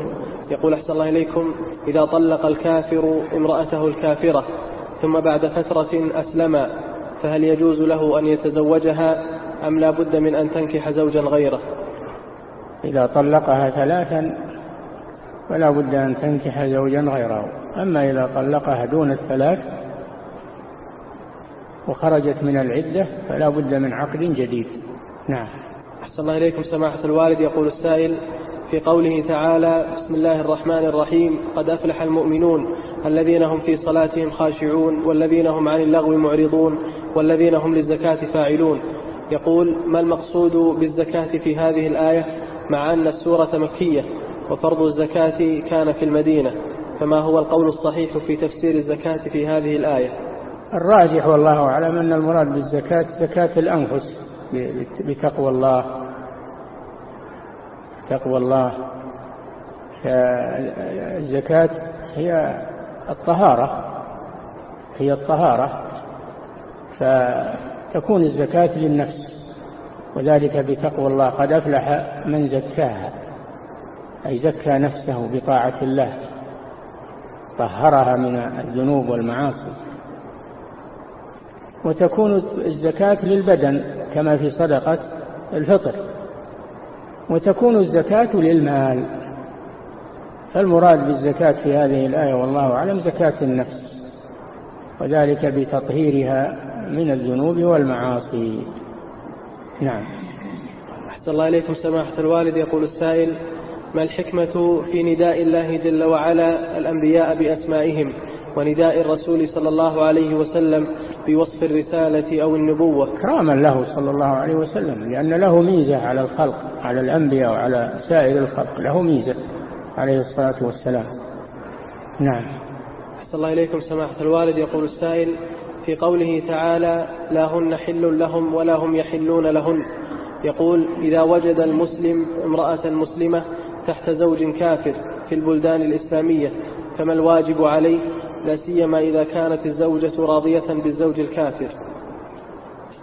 يقول أحسن الله إليكم إذا طلق الكافر امرأته الكافرة ثم بعد فترة أسلم فهل يجوز له أن يتزوجها؟ أم لا بد من أن تنكح زوجا غيره؟ إذا طلقها ثلاثا فلا بد أن تنكح زوجا غيره. أما إذا طلقها دون الثلاث وخرجت من العدة فلا بد من عقد جديد. نعم. أحسن الله إليكم سماحة الوالد. يقول السائل في قوله تعالى بسم الله الرحمن الرحيم. قد أفلح المؤمنون الذين هم في صلاتهم خاشعون والذين هم عن اللغو معرضون والذين هم للزكاة فاعلون. يقول ما المقصود بالزكاة في هذه الآية مع أن السورة مكية وفرض الزكاة كان في المدينة؟ فما هو القول الصحيح في تفسير الزكاة في هذه الآية؟ الراجح والله أعلم أن المراد بالزكاة زكاة الأنفس بتقوى الله. تقوى الله. فالزكاة هي الطهارة هي الطهارة. فتكون الزكاة للنفس وذلك بتقوى الله. قد أفلح من زكاها أي زكى نفسه بطاعة الله طهرها من الذنوب والمعاصي. وتكون الزكاة للبدن كما في صدقة الفطر. وتكون الزكاة للمال. فالمراد بالزكاة في هذه الآية والله أعلم زكاة النفس وذلك بتطهيرها من الذنوب والمعاصي. نعم. أحسن الله إليكم سماحة الوالد. يقول السائل ما الحكمة في نداء الله جل وعلا الأنبياء بأسمائهم ونداء الرسول صلى الله عليه وسلم بوصف الرسالة أو النبوة. كراما له صلى الله عليه وسلم لأن له ميزة على الخلق على الأنبياء وعلى سائر الخلق له ميزة عليه الصلاة والسلام. نعم. أحسن الله إليكم سماحة الوالد. يقول السائل في قوله تعالى لا هن حل لهم ولا هم يحلون لهن. يقول إذا وجد المسلم امرأة مسلمة تحت زوج كافر في البلدان الإسلامية فما الواجب عليه؟ لا سيما إذا كانت الزوجة راضية بالزوج الكافر.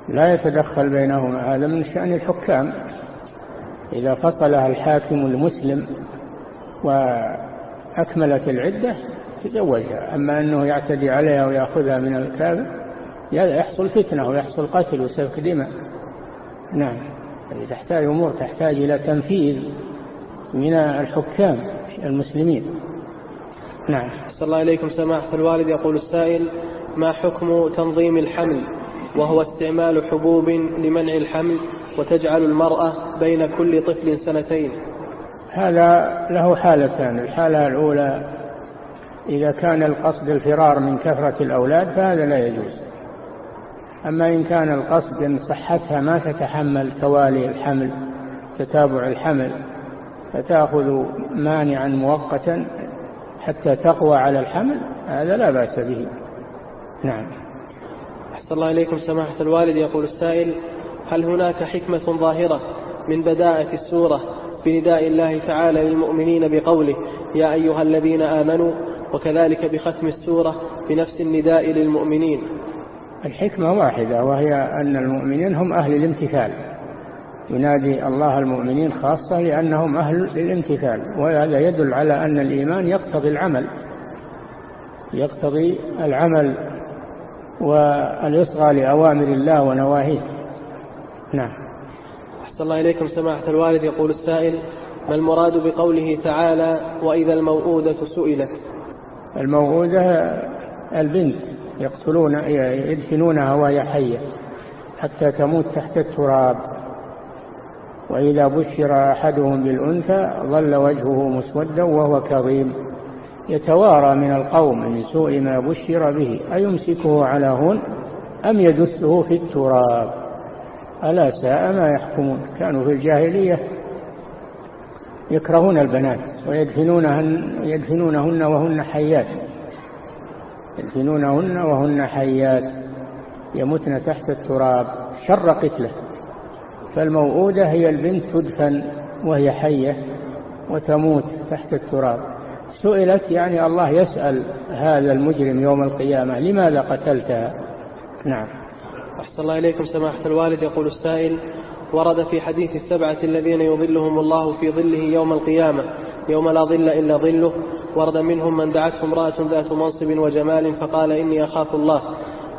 لا يتدخل بينهما هذا من شأن الحكام. إذا فصلها الحاكم المسلم وأكملت العدة تزوجها. أما أنه يعتدي عليها ويأخذها من الكافر يحصل فتنة ويحصل قتل وسفك دماء. نعم. تحتاج أمور تحتاج إلى تنفيذ من الحكام المسلمين. نعم. صلى الله إليكم سماحة الوالد. يقول السائل ما حكم تنظيم الحمل وهو استعمال حبوب لمنع الحمل وتجعل المرأة بين كل طفل سنتين؟ هذا له حالتان. الحالة الأولى إذا كان القصد الفرار من كثرة الأولاد فهذا لا يجوز. أما إن كان القصد أن صحتها ما تتحمل توالي الحمل تتابع الحمل فتأخذ مانعا مؤقتا حتى تقوى على الحمل هذا لا بأس به. نعم. أحسن الله إليكم سماحة الوالد. يقول السائل هل هناك حكمة ظاهرة من بداءة السورة بنداء الله تعالى للمؤمنين بقوله يا أيها الذين آمنوا وكذلك بختم السورة بنفس النداء للمؤمنين؟ الحكمة واحدة وهي أن المؤمنين هم أهل الامتثال. ينادي الله المؤمنين خاصة لأنهم أهل الامتثال وهذا يدل على أن الإيمان يقتضي العمل يقتضي العمل والإصغى لأوامر الله ونواهيه. نعم. أحسن الله إليكم سماحة الوالد. يقول السائل ما المراد بقوله تعالى وإذا الموءودة سئلت؟ الموءودة البنت يقتلون يدفنونها وهي حية حتى تموت تحت التراب. وإذا بشر أحدهم بالأنثى ظل وجهه مسودا وهو كظيم. يتوارى من القوم من سوء ما بشر به. أيمسكه على هون أم يدسه في التراب؟ ألا ساء ما يحكمون. كانوا في الجاهلية يكرهون البنات ويدفنونهن يدفنونهن وهن حيات. يدفنونهن وهن حيات. يمتن تحت التراب. شر قتله. فالموؤودة هي البنت تدفن وهي حية وتموت تحت التراب. سئلت يعني الله يسأل هذا المجرم يوم القيامة لماذا قتلتها؟ نعم. أحسن الله إليكم سماحة الوالد. يقول السائل ورد في حديث السبعة الذين يظلهم الله في ظله يوم القيامة يوم لا ظل إلا ظله. ورد منهم من دعته امرأة ذات منصب وجمال فقال إني أخاف الله.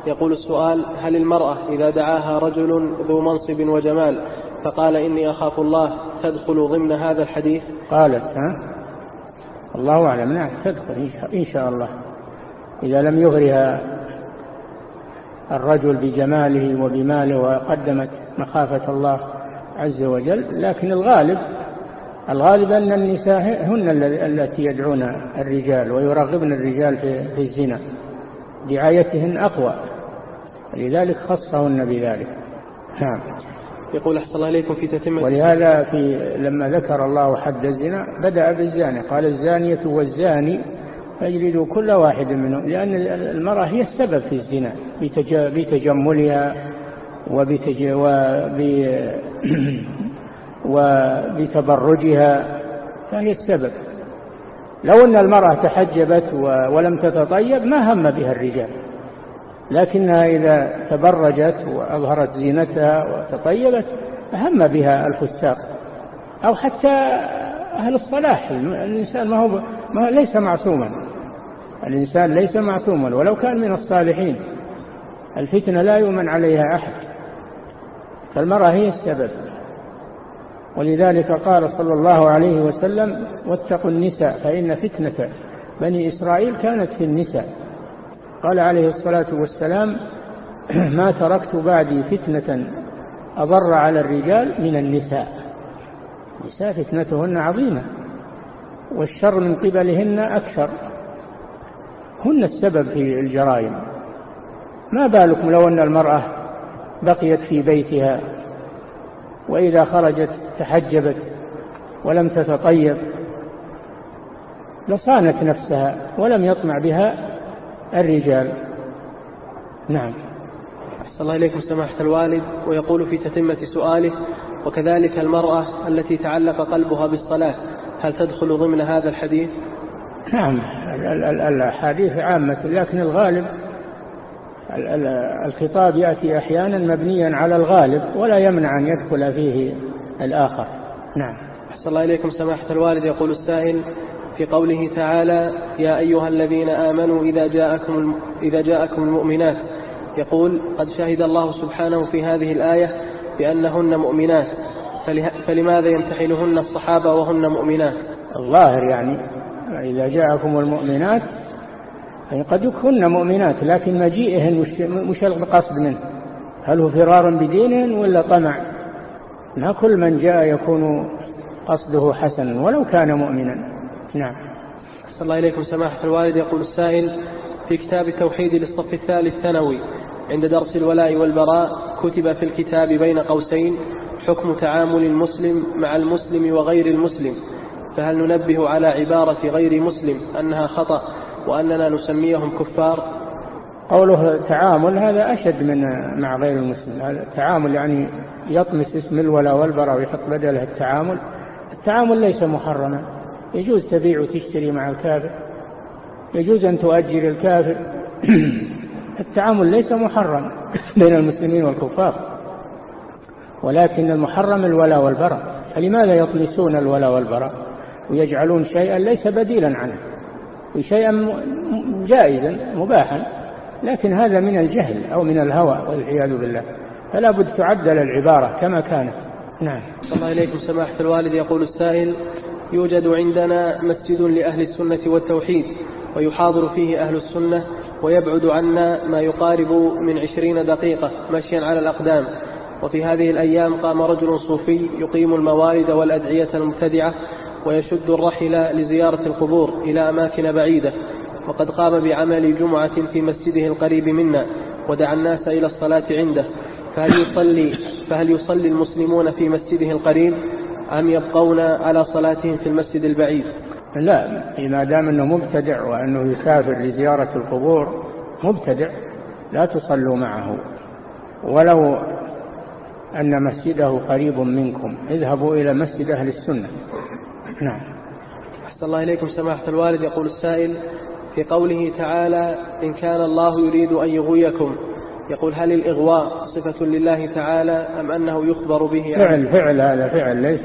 يقول السؤال هل المرأة إذا دعاها رجل ذو منصب وجمال فقال إني أخاف الله تدخل ضمن هذا الحديث؟ قالت ها؟ الله أعلم نعم تدخل إن شاء الله. إذا لم يغرها الرجل بجماله وبماله وقدمت مخافة الله عز وجل لكن الغالب الغالب أن النساء هن التي يدعون الرجال ويرغبن الرجال في الزنا. دعايتهن أقوى. لذلك خصهن بذلك نعم. يقول أحسن الله إليكم في تتمة ولهذا في لما ذكر الله حد الزنا بدأ بالزاني. قال الزانية والزاني فاجلدوا كل واحد منهم لأن المرأة هي السبب في الزنا بتجملها وبتج... وب... وبتبرجها فهي السبب. لو أن المرأة تحجبت ولم تتطيب ما هم بها الرجال. لكنها إذا تبرجت وأظهرت زينتها وتطيبت هم بها الفساق أو حتى أهل الصلاح. الإنسان ما هو ما ليس معصوما. الإنسان ليس معصوما ولو كان من الصالحين. الفتنة لا يؤمن عليها أحد. فالمرأة هي السبب. ولذلك قال صلى الله عليه وسلم واتقوا النساء فإن فتنة بني إسرائيل كانت في النساء. قال عليه الصلاة والسلام ما تركت بعدي فتنة أضر على الرجال من النساء. النساء فتنتهن عظيمة والشر من قبلهن أكثر. هن السبب في الجرائم. ما بالكم لو أن المرأة بقيت في بيتها وإذا خرجت تحجبت ولم تتطيب لصانت نفسها ولم يطمع بها الرجال. نعم. أحسن الله إليكم سماحة الوالد ويقول في تتمة سؤاله وكذلك المرأة التي تعلق قلبها بالصلاة هل تدخل ضمن هذا الحديث؟ نعم. الأحاديث عامة لكن الغالب الخطاب يأتي أحيانا مبنيا على الغالب ولا يمنع أن يدخل فيه الآخر. نعم. أحسن الله إليكم سماحة الوالد يقول السائل في قوله تعالى يا أيها الذين آمنوا إذا جاءكم, إذا جاءكم المؤمنات. يقول قد شهد الله سبحانه في هذه الآية بأنهن مؤمنات. فلماذا يمتحنهن الصحابة وهن مؤمنات؟ الظاهر يعني إذا جاءكم المؤمنات يعني قد يكون مؤمنات لكن مجيئهن مش القصد منه. هل هو فرار بدينهن ولا طمع؟ ما كل من جاء يكون قصده حسنا ولو كان مؤمنا. نعم. أحسن الله إليكم سماحة الوالد. يقول السائل في كتاب التوحيد للصف الثالث ثانوي عند درس الولاء والبراء كتب في الكتاب بين قوسين حكم تعامل المسلم مع المسلم وغير المسلم. فهل ننبه على عبارة غير مسلم أنها خطأ وأننا نسميهم كفار؟ قوله تعامل هذا أشد من مع غير المسلم. هذا التعامل يعني يطمس اسم الولاء والبراء ويحط بدلها التعامل. التعامل ليس محرما. يجوز تبيع وتشتري مع الكافر. يجوز أن تؤجر الكافر. التعامل ليس محرم بين المسلمين والكفار ولكن المحرم الولاء والبراء. فلماذا يطلسون الولاء والبراء؟ ويجعلون شيئا ليس بديلا عنه وشيئا جائزا مباحا. لكن هذا من الجهل أو من الهوى والعياذ بالله. فلا بد تعدل العبارة كما كانت. نعم. صلى الله إليكم سماحة الوالد يقول السائل يوجد عندنا مسجد لأهل السنة والتوحيد ويحاضر فيه أهل السنة ويبعد عنا ما يقارب من عشرين دقيقة مشيا على الأقدام. وفي هذه الأيام قام رجل صوفي يقيم الموارد والأدعية المبتدعة ويشد الرحل لزيارة القبور إلى أماكن بعيدة. وقد قام بعمل جمعة في مسجده القريب منا ودعا الناس إلى الصلاة عنده. فهل يصلي, فهل يصلي المسلمون في مسجده القريب؟ أم يبقون على صلاتهم في المسجد البعيد؟ لا ما دام أنه مبتدع وأنه يسافر لزيارة القبور مبتدع لا تصلوا معه. ولو أن مسجده قريب منكم اذهبوا إلى مسجد أهل السنة. نعم. أحسن الله إليكم سماحة الوالد. يقول السائل في قوله تعالى إن كان الله يريد أن يغويكم. يقول هل الإغواء صفة لله تعالى أم أنه يخبر به فعل فعل هذا فعل ليس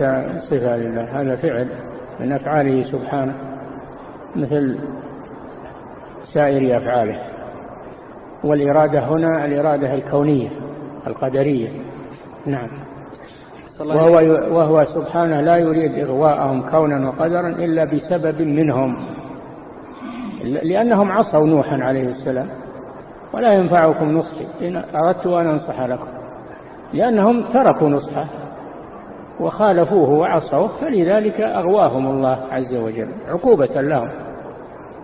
صفة لله هذا فعل من أفعاله سبحانه مثل سائر أفعاله. والإرادة هنا الإرادة الكونية القدرية. نعم. وهو, وهو سبحانه لا يريد إغواءهم كونا وقدرا إلا بسبب منهم لأنهم عصوا نوحا عليه السلام. ولا ينفعكم نصحي. إن أردت أن أنصح لكم. لأنهم تركوا نصحه وخالفوه وعصوه فلذلك أغواهم الله عز وجل عقوبة لهم.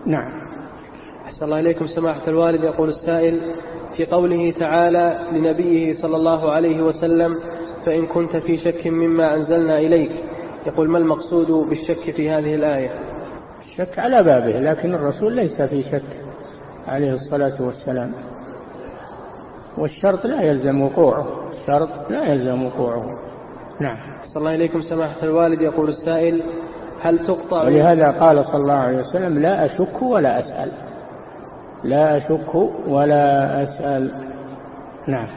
نعم. أحسن الله إليكم سماحة الوالد. يقول السائل في قوله تعالى لنبيه صلى الله عليه وسلم فإن كنت في شك مما أنزلنا إليك. يقول ما المقصود بالشك في هذه الآية؟ الشك على بابه لكن الرسول ليس في شك. عليه الصلاة والسلام. والشرط لا يلزم وقوعه. الشرط لا يلزم وقوعه. نعم. صلى الله إليكم سماحة الوالد. يقول السائل هل تقطع ولهذا قال صلى الله عليه وسلم لا أشك ولا أسأل. لا أشك ولا أسأل. نعم.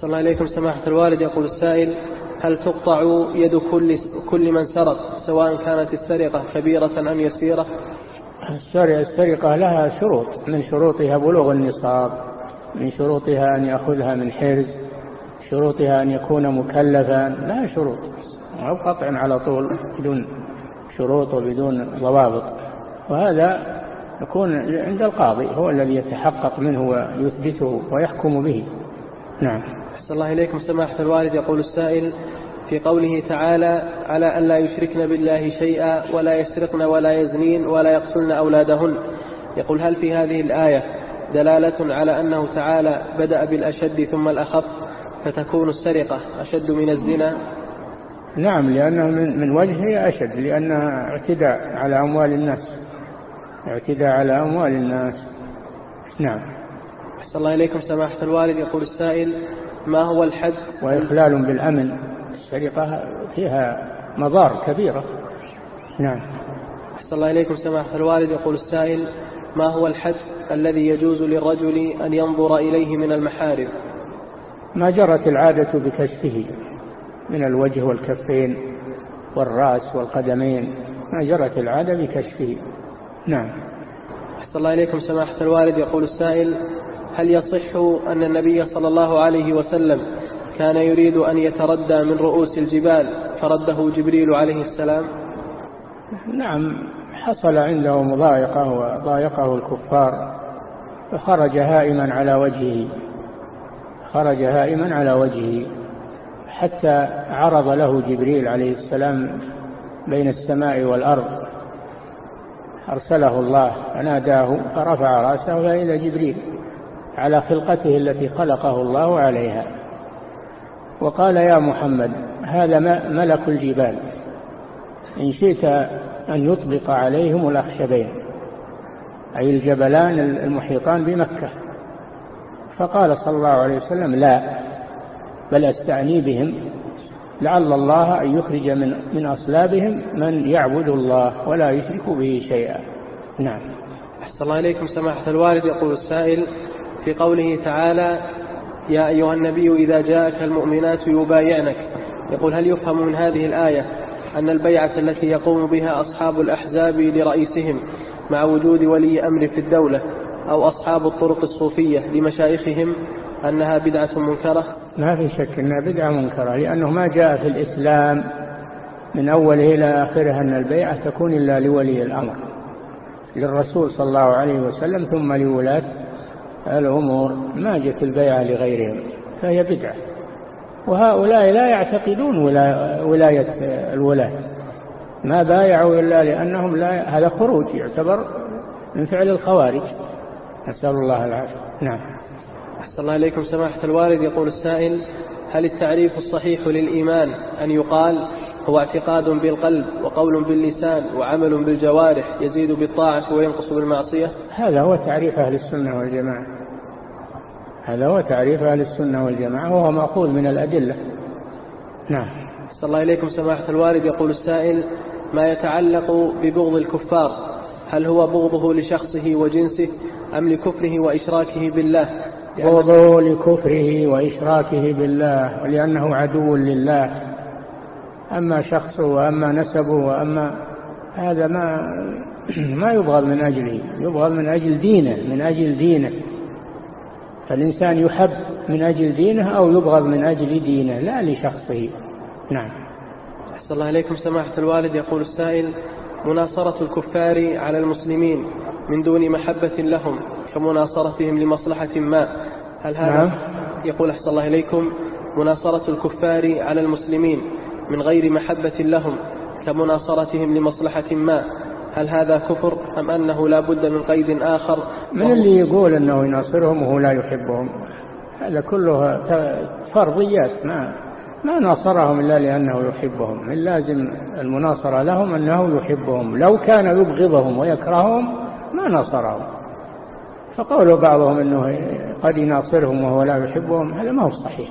صلى الله إليكم سماحة الوالد. يقول السائل هل تقطع يد كل, كل من سرق سواء كانت السرقة كبيرة أم يسيرة؟ السرقة لها شروط. من شروطها بلوغ النصاب من شروطها أن يأخذها من حرز شروطها أن يكون مكلفا. لها شروط. أو قطع على طول بدون شروط وبدون ضوابط. وهذا يكون عند القاضي هو الذي يتحقق منه ويثبته ويحكم به. نعم. أحسن الله إليكم. سماحة الوالد يقول السائل في قوله تعالى على أن لا يشركن بالله شيئا ولا يسرقن ولا يزنين ولا يقتلن أولادهن. يقول هل في هذه الآية دلالة على أنه تعالى بدأ بالأشد ثم الأخف فتكون السرقة أشد من الزنا؟ نعم لأنه من وجه هي أشد لأنها اعتداء على أموال الناس. اعتداء على أموال الناس. نعم. أحسن الله إليكم سماحة الوالد. يقول السائل ما هو الحد؟ وإخلال بالأمن. السرقة فيها مضار كبيرة نعم. أحسن الله إليكم سماحة الوالد. يقول السائل ما هو الحد الذي يجوز للرجل أن ينظر إليه من المحارم؟ ما جرت العادة بكشفه من الوجه والكفين والرأس والقدمين. ما جرت العادة بكشفه. نعم. أحسن الله إليكم سماحة الوالد. يقول السائل هل يصح أن النبي صلى الله عليه وسلم كان يريد أن يتردى من رؤوس الجبال فرده جبريل عليه السلام. نعم حصل عنده مضايقة وضايقه الكفار فخرج هائما على وجهه خرج هائما على وجهه حتى عرض له جبريل عليه السلام بين السماء والأرض. أرسله الله فناداه فرفع رأسه فإذا جبريل على خلقته التي خلقه الله عليها. وقال يا محمد هذا ملك الجبال. إن شئت أن يطبق عليهم الأخشبين أي الجبلان المحيطان بمكة. فقال صلى الله عليه وسلم لا بل أستعني بهم. لعل الله أن يخرج من, من أصلابهم من يعبد الله ولا يشرك به شيئا. نعم. أحسن الله إليكم سماحة الوالد. يقول السائل في قوله تعالى يا أيها النبي إذا جاءك المؤمنات يبايعنك. يقول هل يفهم من هذه الآية أن البيعة التي يقوم بها أصحاب الأحزاب لرئيسهم مع وجود ولي أمر في الدولة أو أصحاب الطرق الصوفية لمشايخهم أنها بدعة منكرة؟ ما في شك أنها بدعة منكرة لأنه ما جاء في الإسلام من أوله إلى آخره أن البيعة تكون إلا لولي الأمر للرسول صلى الله عليه وسلم ثم لولاة الأمور ما جت البيعة لغيرهم فهي بدعة. وهؤلاء لا يعتقدون ولاية الولاة. ما بايعوا إلا لأنهم لا هذا خروج يعتبر من فعل الخوارج. نسأل الله العافية. نعم. أحسن الله إليكم سماحة الوالد. يقول السائل هل التعريف الصحيح للإيمان أن يقال هو اعتقاد بالقلب وقول باللسان وعمل بالجوارح يزيد بالطاعة وينقص بالمعصية. هذا هو تعريف أهل السنة والجماعة. هذا هو تعريف أهل السنة والجماعة وهو مأخوذ من الأدلة. نعم. صلى الله إليكم سماحة الوالد. يقول السائل ما يتعلق ببغض الكفار؟ هل هو بغضه لشخصه وجنسه أم لكفره وإشراكه بالله؟ بغضه لكفره وإشراكه بالله ولأنه عدو لله. أما شخصه وأما نسبه وأما هذا ما ما يبغض من أجله يبغض من أجل دينه من أجل دينه. فالإنسان يحب من أجل دينه أو يبغض من أجل دينه لا لشخصه. نعم. أحسن الله إليكم. سماحة الوالد يقول السائل مناصرة الكفار على المسلمين من دون محبة لهم كمناصرتهم لمصلحة ما؟ هل هذا نعم. يقول أحسن الله إليكم؟ مناصرة الكفار على المسلمين من غير محبة لهم كمناصرتهم لمصلحة ما. هل هذا كفر أم أنه لا بد من قيد آخر؟ من اللي يقول أنه يناصرهم وهو لا يحبهم؟ هذا كله فرضيات ما ما ناصرهم إلا لأنه يحبهم. من لازم المناصرة لهم أنه يحبهم. لو كان يبغضهم ويكرههم ما ناصرهم. فقول بعضهم أنه قد يناصرهم وهو لا يحبهم هذا ما هو صحيح.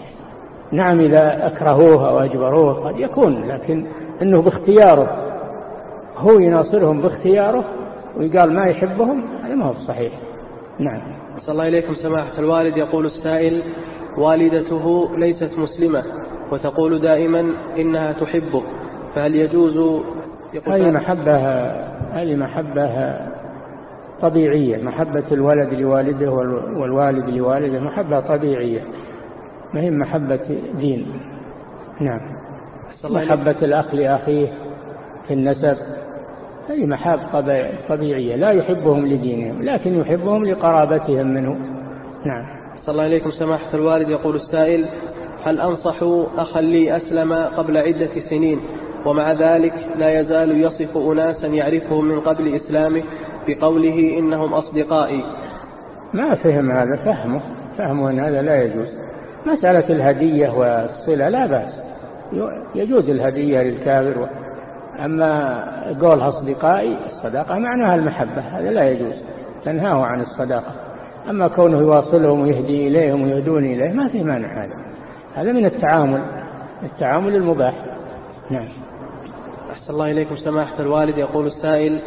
نعم إذا أكرهوه أو أجبروه قد يكون لكن أنه باختياره هو يناصرهم باختياره ويقال ما يحبهم هذا ما هو صحيح. نعم. صلى الله إليكم سماحة الوالد. يقول السائل والدته ليست مسلمة وتقول دائما إنها تحبه فهل يجوز؟ هذه محبة هذه محبة طبيعية محبة الولد لوالده والوالد لوالده محبة طبيعية. ما هي محبة دين؟ نعم. محبة الأخ لأخيه في النسب. هذه محاب طبيعية. لا يحبهم لدينهم لكن يحبهم لقرابتهم منه. نعم. صلى الله عليكم سماحة الوالد. يقول السائل هل أنصح أخا لي أسلم قبل عدة سنين؟ ومع ذلك لا يزال يصف أناسا يعرفهم من قبل إسلامه بقوله إنهم أصدقائي. ما فهم هذا فهمه. فهمه أن هذا لا يجوز. مسألة الهدية والصلة لا بأس. يجوز الهدية للكافر أما قولها أصدقائي الصداقة معناها المحبة هذا لا يجوز تنهاه عن الصداقة. أما كونه يواصلهم ويهدي إليهم ويهدون إليه ما في مانع هذا. هذا من التعامل التعامل المباح. نعم. أحسن الله إليكم سماحة الوالد. يقول السائل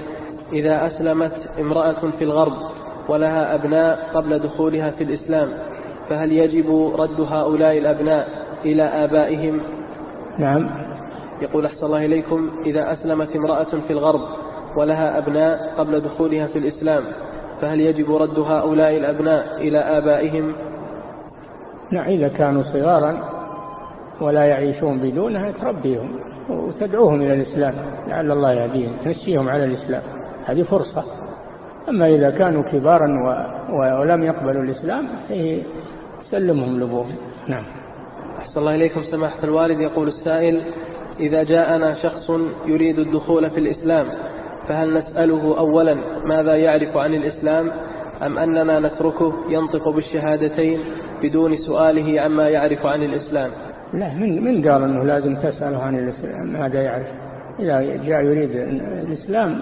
إذا أسلمت امرأة في الغرب ولها أبناء قبل دخولها في الإسلام فهل يجب رد هؤلاء الأبناء إلى آبائهم؟ نعم. يقول أحسن الله إليكم إذا أسلمت امرأة في الغرب ولها أبناء قبل دخولها في الإسلام فهل يجب رد هؤلاء الأبناء إلى آبائهم؟ نعم إذا كانوا صغارا ولا يعيشون بدونها تربيهم وتدعوهم إلى الإسلام لعل الله يهديهم تمشيهم على الإسلام. هذه فرصة. أما إذا كانوا كبارا ولم يقبلوا الإسلام فيه سلمهم لبوهم. نعم. أحسن الله إليكم سماحة الوالد. يقول السائل إذا جاءنا شخص يريد الدخول في الإسلام فهل نسأله أولا ماذا يعرف عن الإسلام أم أننا نتركه ينطق بالشهادتين بدون سؤاله عما يعرف عن الإسلام؟ لا من من قال أنه لازم تسأله عن الإسلام ماذا يعرف؟ إذا جاء يريد الإسلام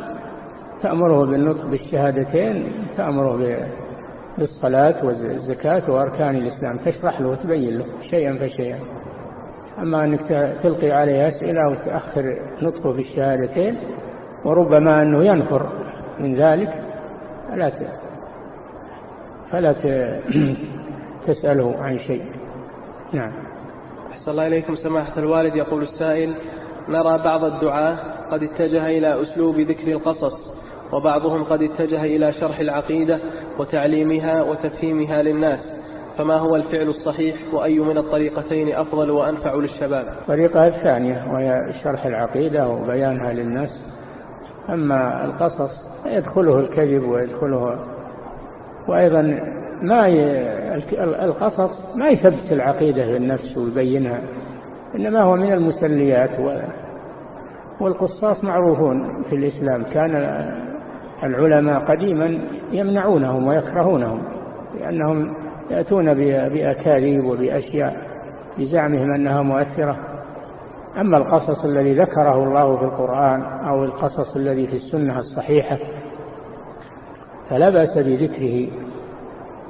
تأمره بالنطق بالشهادتين تأمره بالصلاة والزكاة وأركان الإسلام. تشرح له وتبين له شيئا فشيئا. أما أنك تلقي عليه أسئلة وتأخر نطقه بالشهادتين وربما أنه ينفر. من ذلك فلا فلا تسأله عن شيء. نعم. أحسن الله إليكم سماحة الوالد. يقول السائل نرى بعض الدعاة قد اتجه إلى أسلوب ذكر القصص وبعضهم قد اتجه إلى شرح العقيدة وتعليمها وتفهيمها للناس فما هو الفعل الصحيح وأي من الطريقتين أفضل وأنفع للشباب؟ الطريقة الثانية وهي شرح العقيدة وبيانها للناس. أما القصص يدخله الكذب ويدخله وأيضا ما ي... القصص ما يثبت العقيدة للنفس ويبينها إنما هو من المسليات و... والقصاص معروفون في الإسلام. كان العلماء قديما يمنعونهم ويكرهونهم لأنهم يأتون بأكاذيب وبأشياء بزعمهم أنها مؤثرة. أما القصص الذي ذكره الله في القرآن أو القصص الذي في السنة الصحيحة فلا بأس بذكره.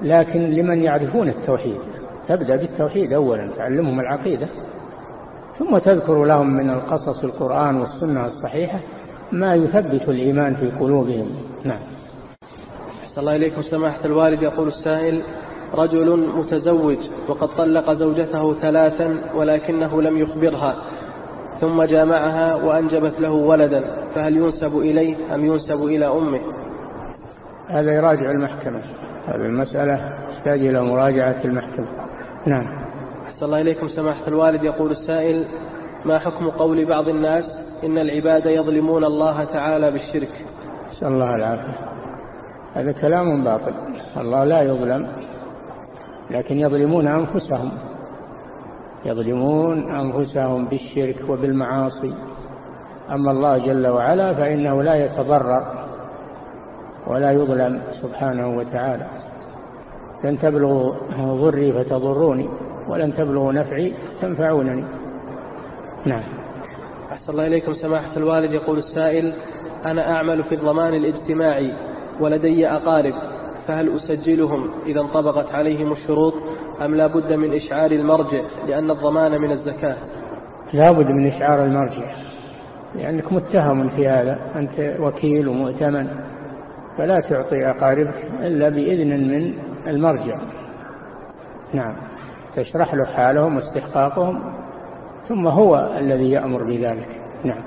لكن لمن يعرفون التوحيد تبدأ بالتوحيد أولا تعلمهم العقيدة ثم تذكر لهم من القصص القرآن والسنة الصحيحة ما يثبت الإيمان في قلوبهم. نعم. صلى الله إليكم. سماحة الوالد يقول السائل رجل متزوج وقد طلق زوجته ثلاثا ولكنه لم يخبرها ثم جامعها وأنجبت له ولدا فهل ينسب إليه أم ينسب إلى أمه؟ هذا يراجع المحكمة. هذه المسألة تحتاج إلى مراجعة المحكمة. نعم. أحسن الله إليكم. سماحة الوالد يقول السائل ما حكم قول بعض الناس إن العباد يظلمون الله تعالى بالشرك. نسأل الله العافية. هذا كلام باطل. الله لا يظلم لكن يظلمون أنفسهم. يظلمون أنفسهم بالشرك وبالمعاصي. أما الله جل وعلا فإنه لا يتضرر ولا يظلم سبحانه وتعالى. لن تبلغوا ضري فتضروني ولن تبلغوا نفعي تنفعونني نعم. أحسن الله إليكم سماحة الوالد. يقول السائل أنا أعمل في الضمان الاجتماعي ولدي أقارب فهل أسجلهم إذا انطبقت عليهم الشروط أم لا بد من إشعار المرجع لأن الضمان من الزكاة؟ لا بد من إشعار المرجع لأنك متهم في هذا. أنت وكيل ومؤتمن فلا تعطي أقاربك إلا بإذن من المرجع. نعم. تشرح له حالهم واستحقاقهم. ثم هو الذي يأمر بذلك. نعم.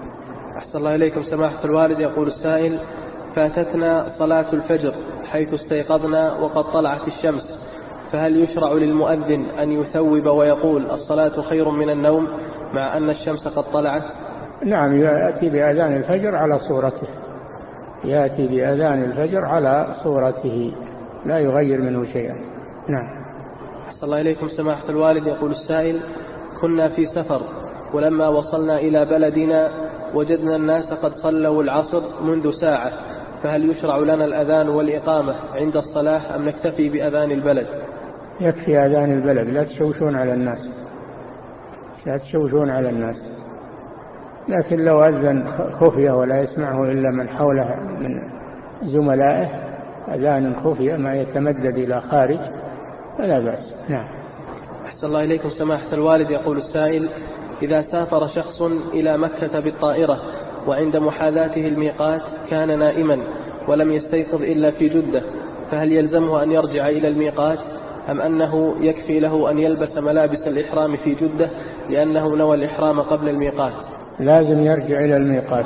أحسن الله إليكم سماحة الوالد. يقول السائل فاتتنا صلاة الفجر حيث استيقظنا وقد طلعت الشمس فهل يشرع للمؤذن أن يثوب ويقول الصلاة خير من النوم مع أن الشمس قد طلعت؟ نعم يأتي بأذان الفجر على صورته. يأتي بأذان الفجر على صورته. لا يغير منه شيئا. نعم. أحسن الله إليكم سماحة الوالد. يقول السائل كنا في سفر ولما وصلنا إلى بلدنا وجدنا الناس قد صلوا العصر منذ ساعة فهل يشرع لنا الأذان والإقامة عند الصلاة أم نكتفي بأذان البلد؟ يكفي أذان البلد لا تشوشون على الناس. لا تشوشون على الناس. لكن لو أذن خفية ولا يسمعه إلا من حوله من زملائه أذان خفية ما يتمدد إلى خارج فلا بأس. نعم. أحسن الله إليكم. سماحة الوالد يقول السائل إذا سافر شخص إلى مكة بالطائرة وعند محاذاته الميقات كان نائما ولم يستيقظ إلا في جدة فهل يلزمه أن يرجع إلى الميقات؟ أم أنه يكفي له أن يلبس ملابس الإحرام في جدة لأنه نوى الإحرام قبل الميقات؟ لازم يرجع إلى الميقات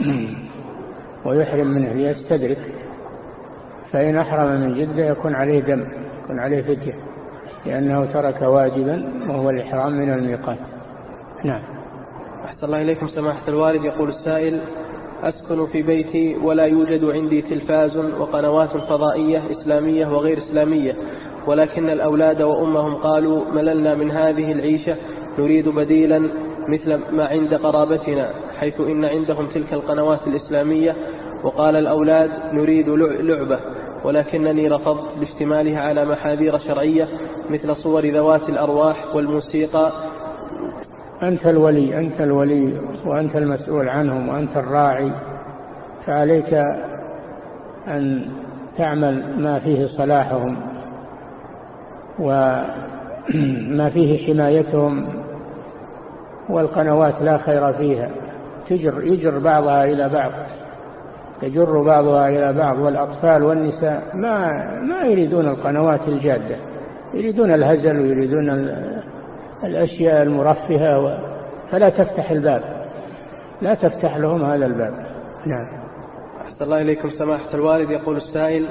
ويحرم منه ليستدرك. فإن أحرم من جدة يكون عليه دم يكون عليه فدية. لأنه ترك واجبا وهو الإحرام من الميقات. نعم. أحسن الله إليكم سماحة الوالد. يقول السائل أسكن في بيتي ولا يوجد عندي تلفاز وقنوات فضائية إسلامية وغير إسلامية ولكن الأولاد وأمهم قالوا مللنا من هذه العيشة نريد بديلا مثل ما عند قرابتنا حيث إن عندهم تلك القنوات الإسلامية. وقال الأولاد نريد لعبة. ولكنني رفضت لاشتمالها على محاذير شرعية مثل صور ذوات الأرواح والموسيقى. أنت الولي أنت الولي وأنت المسؤول عنهم وأنت الراعي فعليك أن تعمل ما فيه صلاحهم وما فيه حمايتهم والقنوات لا خير فيها. تجر يجر بعضها إلى بعض. يجر بعضها إلى بعض والأطفال والنساء ما ما يريدون القنوات الجادة يريدون الهزل ويريدون الأشياء المرفهة و... فلا تفتح الباب لا تفتح لهم هذا الباب. نعم. أحسن الله إليكم سماحة الوالد. يقول السائل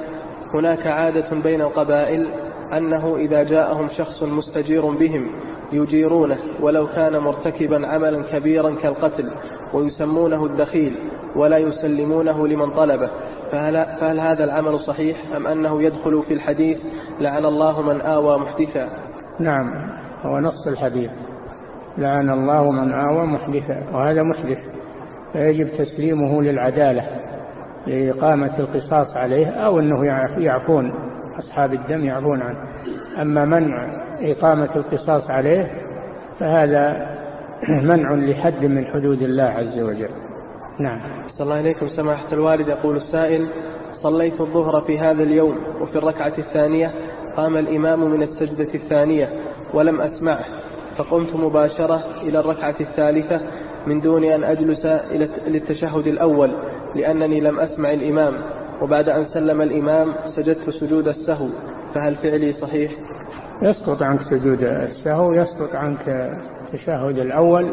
هناك عادة بين القبائل أنه إذا جاءهم شخص مستجير بهم يجيرونه ولو كان مرتكبا عملا كبيرا كالقتل ويسمونه الدخيل ولا يسلمونه لمن طلبه فهل, فهل هذا العمل صحيح أم أنه يدخل في الحديث لعن الله من آوى محدثا؟ نعم هو نص الحديث لعن الله من آوى محدثا وهذا محدث فيجب تسليمه للعدالة لإقامة القصاص عليه أو أنه يعفون أصحاب الدم يعفون عنه. أما منع إقامة القصاص عليه فهذا منع لحد من حدود الله عز وجل. نعم. صلى الله عليكم. سماحة الوالد يقول السائل صليت الظهر في هذا اليوم وفي الركعة الثانية قام الإمام من السجدة الثانية ولم أسمعه فقمت مباشرة إلى الركعة الثالثة من دون أن أجلس إلى التشهد الأول لأنني لم أسمع الإمام وبعد أن سلم الإمام سجدت سجود السهو فهل فعلي صحيح؟ يسقط عنك سجود السهو يسقط عنك التشهد الأول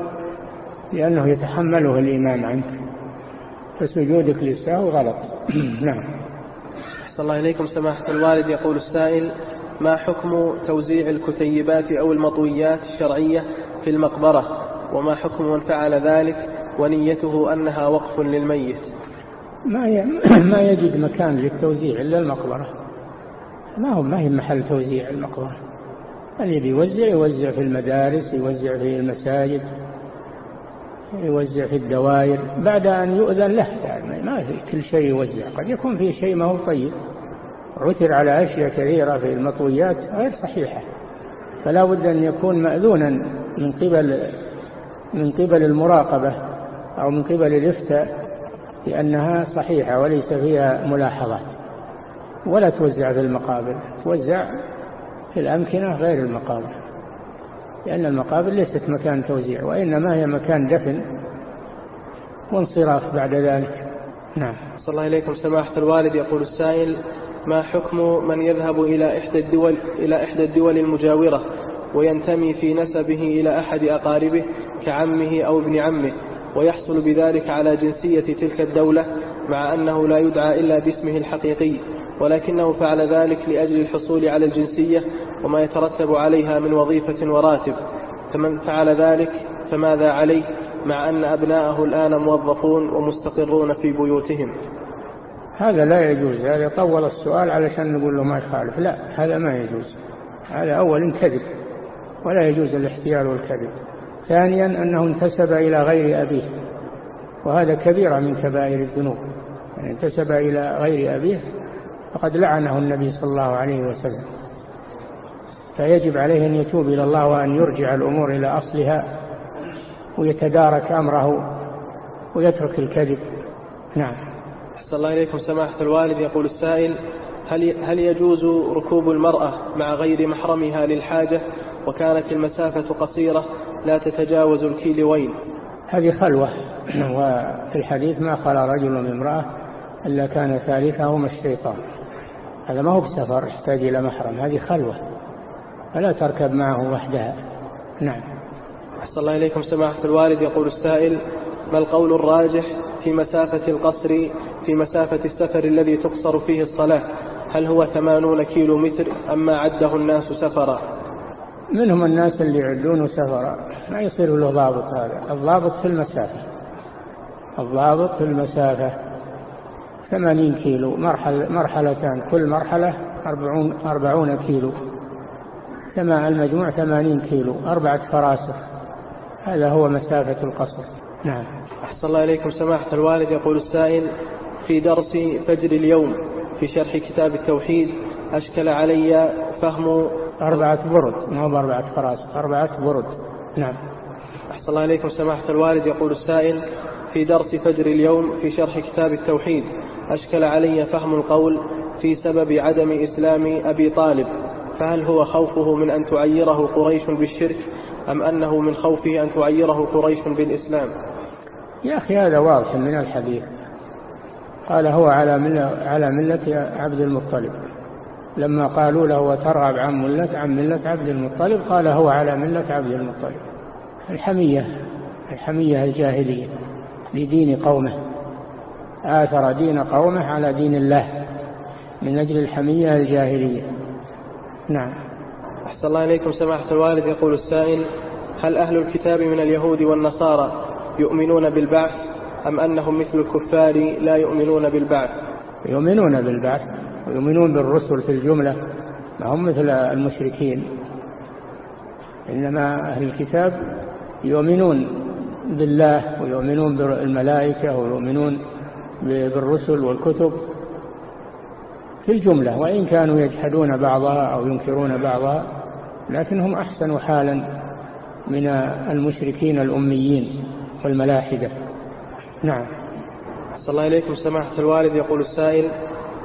لأنه يتحمله الإمام عنك. فسجودك للسهو غلط. نعم. أحسن الله إليكم. سماحة الوالد يقول السائل ما حكم توزيع الكتيبات أو المطويات الشرعية في المقبرة؟ وما حكم من فعل ذلك؟ ونيته أنها وقف للميت. ما ما يجد مكان للتوزيع إلا المقبرة. ما هو ما هي محل توزيع المقبرة؟ اللي بيوزع يوزع في المدارس يوزع في المساجد يوزع في الدوائر. بعد أن يؤذن له يعني ما في كل شيء يوزع. قد يكون في شيء ما هو طيب. عثر على أشياء كثيرة في المطويات غير صحيحة. فلا بد أن يكون مأذونا من قبل من قبل المراقبة أو من قبل الإفتاء لأنها صحيحة وليس فيها ملاحظات. ولا توزع في المقابر توزع في الأمكنة غير المقابر لأن المقابر ليست مكان توزيع وإنما هي مكان دفن وانصراف بعد ذلك. نعم. صلى الله إليكم سماحة الوالد يقول السائل ما حكم من يذهب إلى إحدى الدول, إلى إحدى الدول المجاورة وينتمي في نسبه إلى أحد أقاربه كعمه أو ابن عمه ويحصل بذلك على جنسية تلك الدولة مع أنه لا يدعى إلا باسمه الحقيقي ولكنه فعل ذلك لأجل الحصول على الجنسية وما يترتب عليها من وظيفة وراتب. فمن فعل ذلك فماذا عليه مع أن أبناءه الآن موظفون ومستقرون في بيوتهم؟ هذا لا يجوز هذا طول السؤال علشان نقول له ما يخالف. لا هذا ما يجوز. هذا أول كذب ولا يجوز الاحتيال والكذب. ثانيا أنه انتسب إلى غير أبيه. وهذا كبيرة من كبائر الذنوب. يعني انتسب إلى غير أبيه فقد لعنه النبي صلى الله عليه وسلم. فيجب عليه أن يتوب إلى الله وأن يرجع الأمور إلى أصلها ويتدارك أمره ويترك الكذب. نعم. أحسن الله إليكم سماحة الوالد. يقول السائل هل هل يجوز ركوب المرأة مع غير محرمها للحاجة وكانت المسافة قصيرة لا تتجاوز الكيلوين؟ هذه خلوة. وفي الحديث ما خلا رجل من امرأة إلا كان ثالثهما الشيطان. هذا ما هو بسفر يحتاج إلى محرم. هذه خلوة. فلا تركب معه وحدها. نعم. أحسن الله إليكم سماحة الوالد. يقول السائل ما القول الراجح في مسافة القصر في مسافة السفر الذي تقصر فيه الصلاة؟ هل هو ثمانون كيلو متر أم ما عده الناس سفرا؟ منهم الناس اللي يعدونه سفرا. ما يصير له ضابط هذا. الضابط في المسافة. الضابط في المسافة ثمانين كيلو مرحل مرحلتان كل مرحلة أربعون, أربعون كيلو. كما المجموع ثمانين كيلو أربعة فراسخ. هذا هو مسافة القصر. نعم. أحسن الله إليكم سماحة الوالد. يقول السائل في درس فجر اليوم في شرح كتاب التوحيد أشكل علي فهم أربعة برد ما هو بأربعة فراسخ أربعة برد. نعم. أحسن الله إليكم سماحة الوالد. يقول السائل في درس فجر اليوم في شرح كتاب التوحيد. أشكل علي فهم القول في سبب عدم إسلام أبي طالب. فهل هو خوفه من أن تعيره قريش بالشرك أم أنه من خوفه أن تعيره قريش بالإسلام؟ يا أخي هذا واضح من الحديث. قال هو على ملة, على ملة عبد المطلب. لما قالوا له وترغب عن ملة عن ملة عبد المطلب قال هو على ملة عبد المطلب. الحمية الحمية الجاهلية. لدين قومه. آثر دين قومه على دين الله من أجل الحمية الجاهلية. نعم. أحسن الله إليكم سماحة الوالد. يقول السائل هل أهل الكتاب من اليهود والنصارى يؤمنون بالبعث أم أنهم مثل الكفار لا يؤمنون بالبعث؟ يؤمنون بالبعث ويؤمنون بالرسل في الجملة ما هم مثل المشركين. إنما أهل الكتاب يؤمنون بالله ويؤمنون بالملائكة ويؤمنون بالرسل والكتب في الجملة وإن كانوا يجحدون بعضها أو ينكرون بعضها لكنهم أحسن حالا من المشركين الأميين والملاحدة. نعم. صلى الله إليكم سماحة الوالد يقول السائل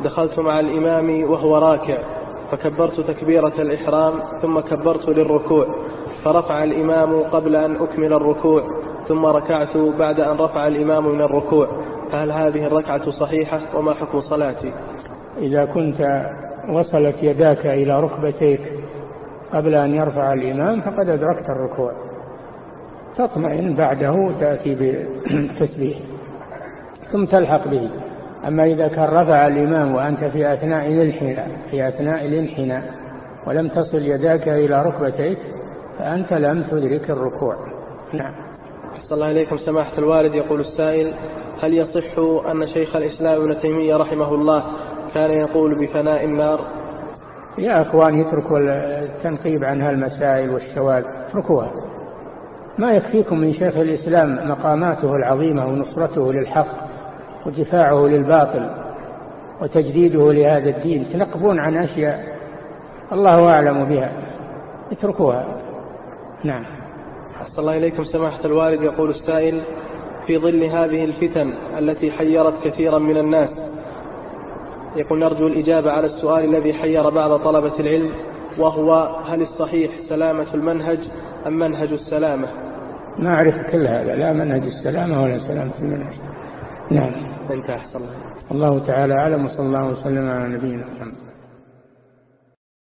دخلت مع الإمام وهو راكع فكبرت تكبيرة الإحرام ثم كبرت للركوع فرفع الإمام قبل أن أكمل الركوع ثم ركعت بعد أن رفع الإمام من الركوع. فهل هذه الركعة صحيحة؟ وما حكم صلاتي؟ إذا كنت وصلت يداك إلى ركبتيك قبل أن يرفع الإمام فقد أدركت الركوع. تطمئن بعده تأتي بالتسبيح ثم تلحق به. أما إذا كان رفع الإمام وأنت في أثناء الانحناء في أثناء الانحناء ولم تصل يداك إلى ركبتيك فأنت لم تدرك الركوع. نعم. صلى الله عليكم سماحة الوالد. يقول السائل هل يصح أن شيخ الإسلام ابن تيمية رحمه الله كان يقول بفناء النار؟ يا أخوان يتركوا التنقيب عن هالمسائل والشواذ. اتركوها. ما يكفيكم من شيخ الإسلام مقاماته العظيمة ونصرته للحق ودفاعه للباطل وتجديده لهذا الدين تنقبون عن أشياء الله أعلم بها. اتركوها. نعم. الله إليكم سماحة الوالد يقول السائل في ظل هذه الفتن التي حيرت كثيرا من الناس يقول نرجو الإجابة على السؤال الذي حير بعض طلبة العلم وهو هل الصحيح سلامة المنهج أم منهج السلامة؟ ما أعرف كل هذا لا منهج السلامة ولا سلامة المنهج. نعم. انت أحسن الله تعالى أعلم وصلى الله وسلم على نبينا محمد.